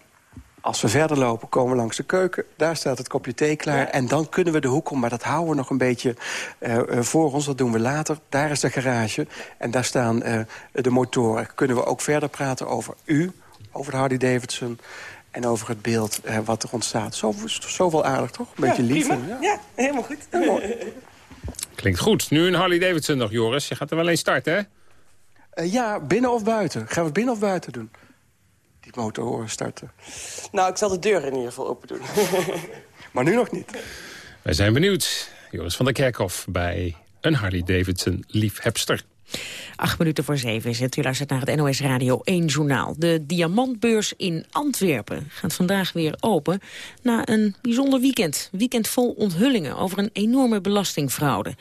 Als we verder lopen, komen we langs de keuken. Daar staat het kopje thee klaar. Ja. En dan kunnen we de hoek om. Maar dat houden we nog een beetje uh, voor ons. Dat doen we later. Daar is de garage. En daar staan uh, de motoren. Kunnen we ook verder praten over u. Over de Harley Davidson. En over het beeld wat er ontstaat. Zo, zoveel aardig, toch? Een beetje ja, lief. Ja. ja, helemaal goed. Helemaal. Klinkt goed. Nu een Harley Davidson nog, Joris. Je gaat er wel eens starten, hè? Uh, ja, binnen of buiten? Gaan we het binnen of buiten doen? Die motor starten. Nou, ik zal de deur in ieder geval open doen. maar nu nog niet. Wij zijn benieuwd. Joris van der Kerkhof bij een Harley Davidson liefhebster. Acht minuten voor zeven is het. U luistert naar het NOS Radio 1 Journaal. De Diamantbeurs in Antwerpen gaat vandaag weer open... na een bijzonder weekend. Weekend vol onthullingen over een enorme belastingfraude.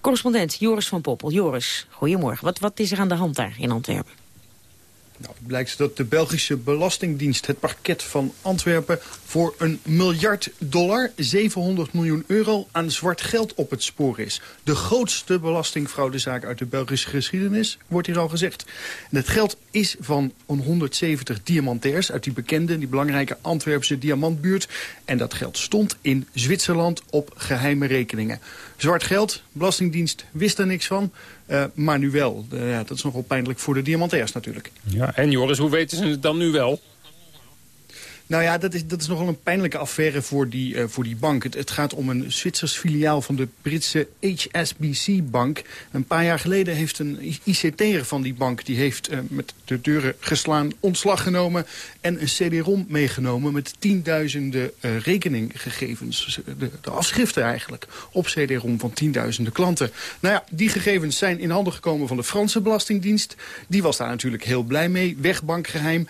Correspondent Joris van Poppel. Joris, goedemorgen. Wat, wat is er aan de hand daar in Antwerpen? Nou, het blijkt dat de Belgische Belastingdienst het parket van Antwerpen voor een miljard dollar, 700 miljoen euro, aan zwart geld op het spoor is. De grootste belastingfraudezaak uit de Belgische geschiedenis, wordt hier al gezegd. En het geld is van 170 diamantairs uit die bekende, die belangrijke Antwerpse diamantbuurt. En dat geld stond in Zwitserland op geheime rekeningen. Zwart geld, Belastingdienst wist er niks van, uh, maar nu wel. Uh, ja, dat is nogal pijnlijk voor de diamantairs natuurlijk. Ja, en Joris, hoe weten ze het dan nu wel? Nou ja, dat is, dat is nogal een pijnlijke affaire voor die, uh, voor die bank. Het, het gaat om een Zwitsers filiaal van de Britse HSBC-bank. Een paar jaar geleden heeft een ICT'er van die bank... die heeft uh, met de deuren geslaan, ontslag genomen... en een CD-ROM meegenomen met tienduizenden uh, rekeninggegevens. De, de afschriften eigenlijk op CD-ROM van tienduizenden klanten. Nou ja, die gegevens zijn in handen gekomen van de Franse Belastingdienst. Die was daar natuurlijk heel blij mee. Wegbankgeheim.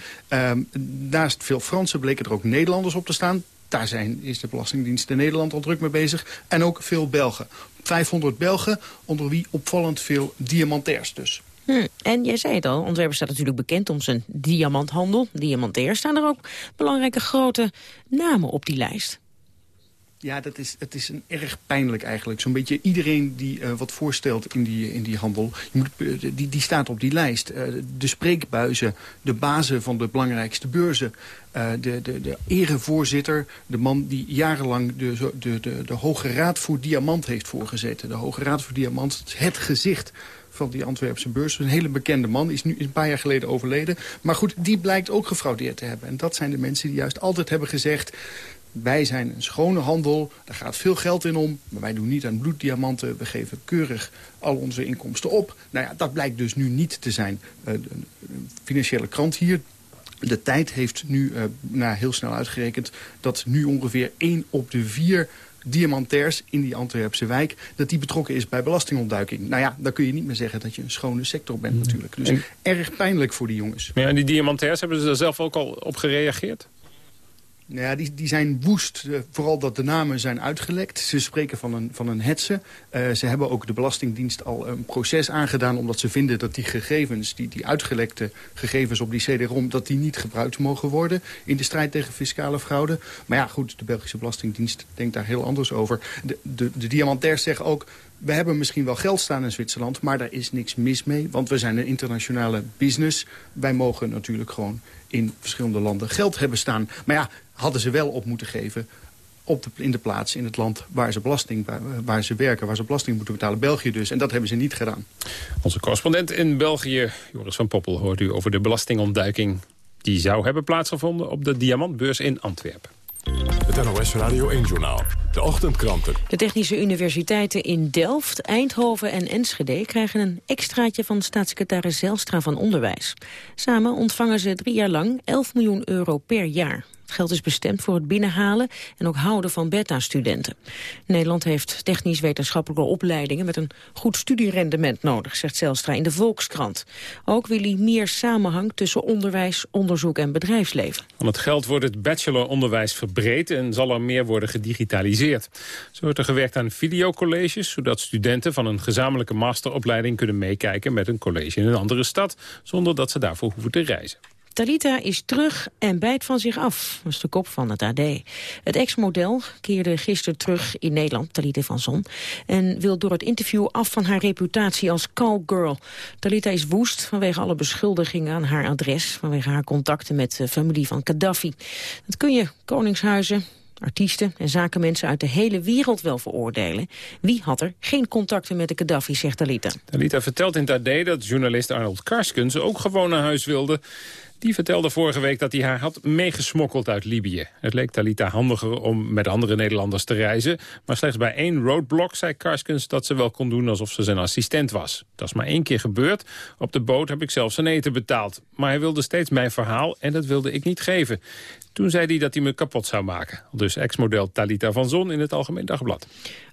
naast veel Franse bleken er ook Nederlanders op te staan. Daar zijn, is de Belastingdienst in Nederland al druk mee bezig. En ook veel Belgen. 500 Belgen, onder wie opvallend veel diamantairs dus. Hm. En jij zei het al, Antwerpen staat natuurlijk bekend om zijn diamanthandel. Diamantairs staan er ook belangrijke grote namen op die lijst. Ja, dat is, het is een erg pijnlijk eigenlijk. Zo'n beetje iedereen die uh, wat voorstelt in die, in die handel... Je moet, uh, die, die staat op die lijst. Uh, de spreekbuizen, de bazen van de belangrijkste beurzen... de, de, de erevoorzitter, de man die jarenlang de, de, de, de Hoge Raad voor Diamant heeft voorgezeten. De Hoge Raad voor Diamant, het gezicht van die Antwerpse beurs. Een hele bekende man, is nu een paar jaar geleden overleden. Maar goed, die blijkt ook gefraudeerd te hebben. En dat zijn de mensen die juist altijd hebben gezegd... Wij zijn een schone handel, daar gaat veel geld in om. Maar wij doen niet aan bloeddiamanten. We geven keurig al onze inkomsten op. Nou ja, dat blijkt dus nu niet te zijn. De financiële krant hier, de tijd heeft nu uh, nou, heel snel uitgerekend... dat nu ongeveer 1 op de 4 diamantairs in die Antwerpse wijk... dat die betrokken is bij belastingontduiking. Nou ja, dan kun je niet meer zeggen dat je een schone sector bent natuurlijk. Dus erg pijnlijk voor die jongens. Ja, en die diamantairs, hebben ze daar zelf ook al op gereageerd? Nou ja, die, die zijn woest. Uh, vooral dat de namen zijn uitgelekt. Ze spreken van een, van een hetze. Uh, ze hebben ook de Belastingdienst al een proces aangedaan... omdat ze vinden dat die gegevens, die, die uitgelekte gegevens op die CD-ROM... dat die niet gebruikt mogen worden in de strijd tegen fiscale fraude. Maar ja, goed, de Belgische Belastingdienst denkt daar heel anders over. De, de, de diamantairs zeggen ook we hebben misschien wel geld staan in Zwitserland, maar daar is niks mis mee. Want we zijn een internationale business. Wij mogen natuurlijk gewoon in verschillende landen geld hebben staan. Maar ja, hadden ze wel op moeten geven op de, in de plaats in het land waar ze, belasting, waar, waar, ze werken, waar ze belasting moeten betalen. België dus. En dat hebben ze niet gedaan. Onze correspondent in België, Joris van Poppel, hoort u over de belastingontduiking... die zou hebben plaatsgevonden op de Diamantbeurs in Antwerpen. Het NOS Radio 1-journaal. De ochtendkranten. De technische universiteiten in Delft, Eindhoven en Enschede... krijgen een extraatje van staatssecretaris Zelstra van Onderwijs. Samen ontvangen ze drie jaar lang 11 miljoen euro per jaar. Het geld is bestemd voor het binnenhalen en ook houden van beta-studenten. Nederland heeft technisch-wetenschappelijke opleidingen met een goed studierendement nodig, zegt Zelstra in de Volkskrant. Ook wil hij meer samenhang tussen onderwijs, onderzoek en bedrijfsleven. Van het geld wordt het bacheloronderwijs verbreed en zal er meer worden gedigitaliseerd. Zo wordt er gewerkt aan videocolleges, zodat studenten van een gezamenlijke masteropleiding kunnen meekijken met een college in een andere stad, zonder dat ze daarvoor hoeven te reizen. Talita is terug en bijt van zich af. Dat is de kop van het AD. Het ex-model keerde gisteren terug in Nederland, Talita van Zon... en wil door het interview af van haar reputatie als callgirl. Talita is woest vanwege alle beschuldigingen aan haar adres... vanwege haar contacten met de familie van Gaddafi. Dat kun je koningshuizen, artiesten en zakenmensen uit de hele wereld wel veroordelen. Wie had er geen contacten met de Gaddafi, zegt Talita. Talita vertelt in het AD dat journalist Arnold Karskens ook gewoon naar huis wilde. Die vertelde vorige week dat hij haar had meegesmokkeld uit Libië. Het leek Talita handiger om met andere Nederlanders te reizen. Maar slechts bij één roadblock zei Karskens dat ze wel kon doen alsof ze zijn assistent was. Dat is maar één keer gebeurd. Op de boot heb ik zelfs zijn eten betaald. Maar hij wilde steeds mijn verhaal en dat wilde ik niet geven. Toen zei hij dat hij me kapot zou maken. Dus ex-model Talita van Zon in het Algemeen Dagblad.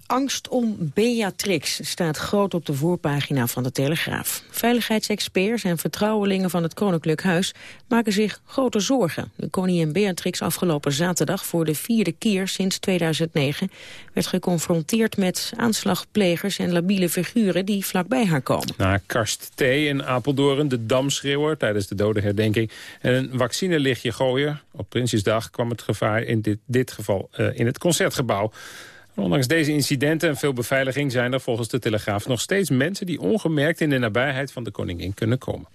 Angst om Beatrix staat groot op de voorpagina van de Telegraaf. Veiligheidsexperts en vertrouwelingen van het Koninklijk Huis maken zich grote zorgen. De koningin Beatrix afgelopen zaterdag voor de vierde keer sinds 2009... werd geconfronteerd met aanslagplegers en labiele figuren die vlakbij haar komen. Na Karst T. in Apeldoorn, de damschreeuwer tijdens de dodenherdenking... en een vaccinelichtje gooien op Prinsjesdag kwam het gevaar in dit, dit geval uh, in het Concertgebouw. Ondanks deze incidenten en veel beveiliging zijn er volgens de Telegraaf nog steeds mensen die ongemerkt in de nabijheid van de koningin kunnen komen.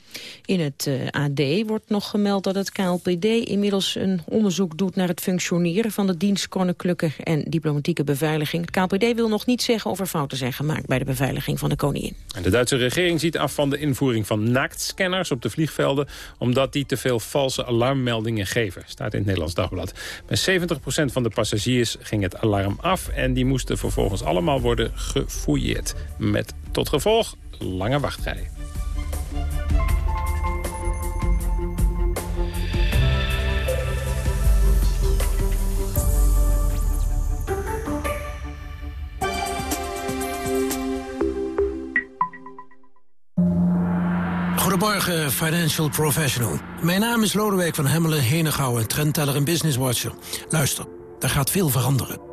In het uh, eh, AD wordt nog gemeld dat het KLPD inmiddels een onderzoek doet naar het functioneren van de dienst koninklijke en diplomatieke beveiliging. Het KLPD wil nog niet zeggen of er fouten zijn gemaakt bij de beveiliging van de koningin. En de Duitse regering ziet af van de invoering van naaktscanners op de vliegvelden, omdat die te veel valse alarmmeldingen geven, staat in het Nederlands Dagblad. Bij 70% van de passagiers ging het alarm af en die moesten vervolgens allemaal worden gefouilleerd. Met tot gevolg lange wachtrijen. Goedemorgen, financial professional. Mijn naam is Lodewijk van Hemmelen, Henegouwen, trendteller en business watcher. Luister, er gaat veel veranderen.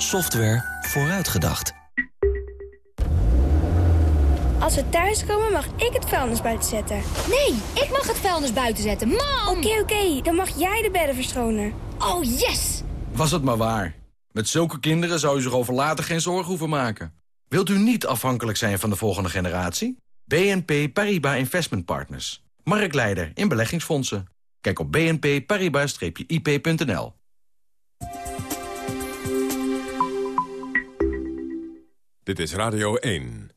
Software vooruitgedacht. Als we thuiskomen mag ik het vuilnis buiten zetten. Nee, ik mag het vuilnis buiten zetten. Mam! Oké, oké. Dan mag jij de bedden verschonen. Oh, yes! Was het maar waar. Met zulke kinderen zou u zich over later geen zorgen hoeven maken. Wilt u niet afhankelijk zijn van de volgende generatie? BNP Paribas Investment Partners. Marktleider in beleggingsfondsen. Kijk op bnpparibas-ip.nl. Dit is Radio 1.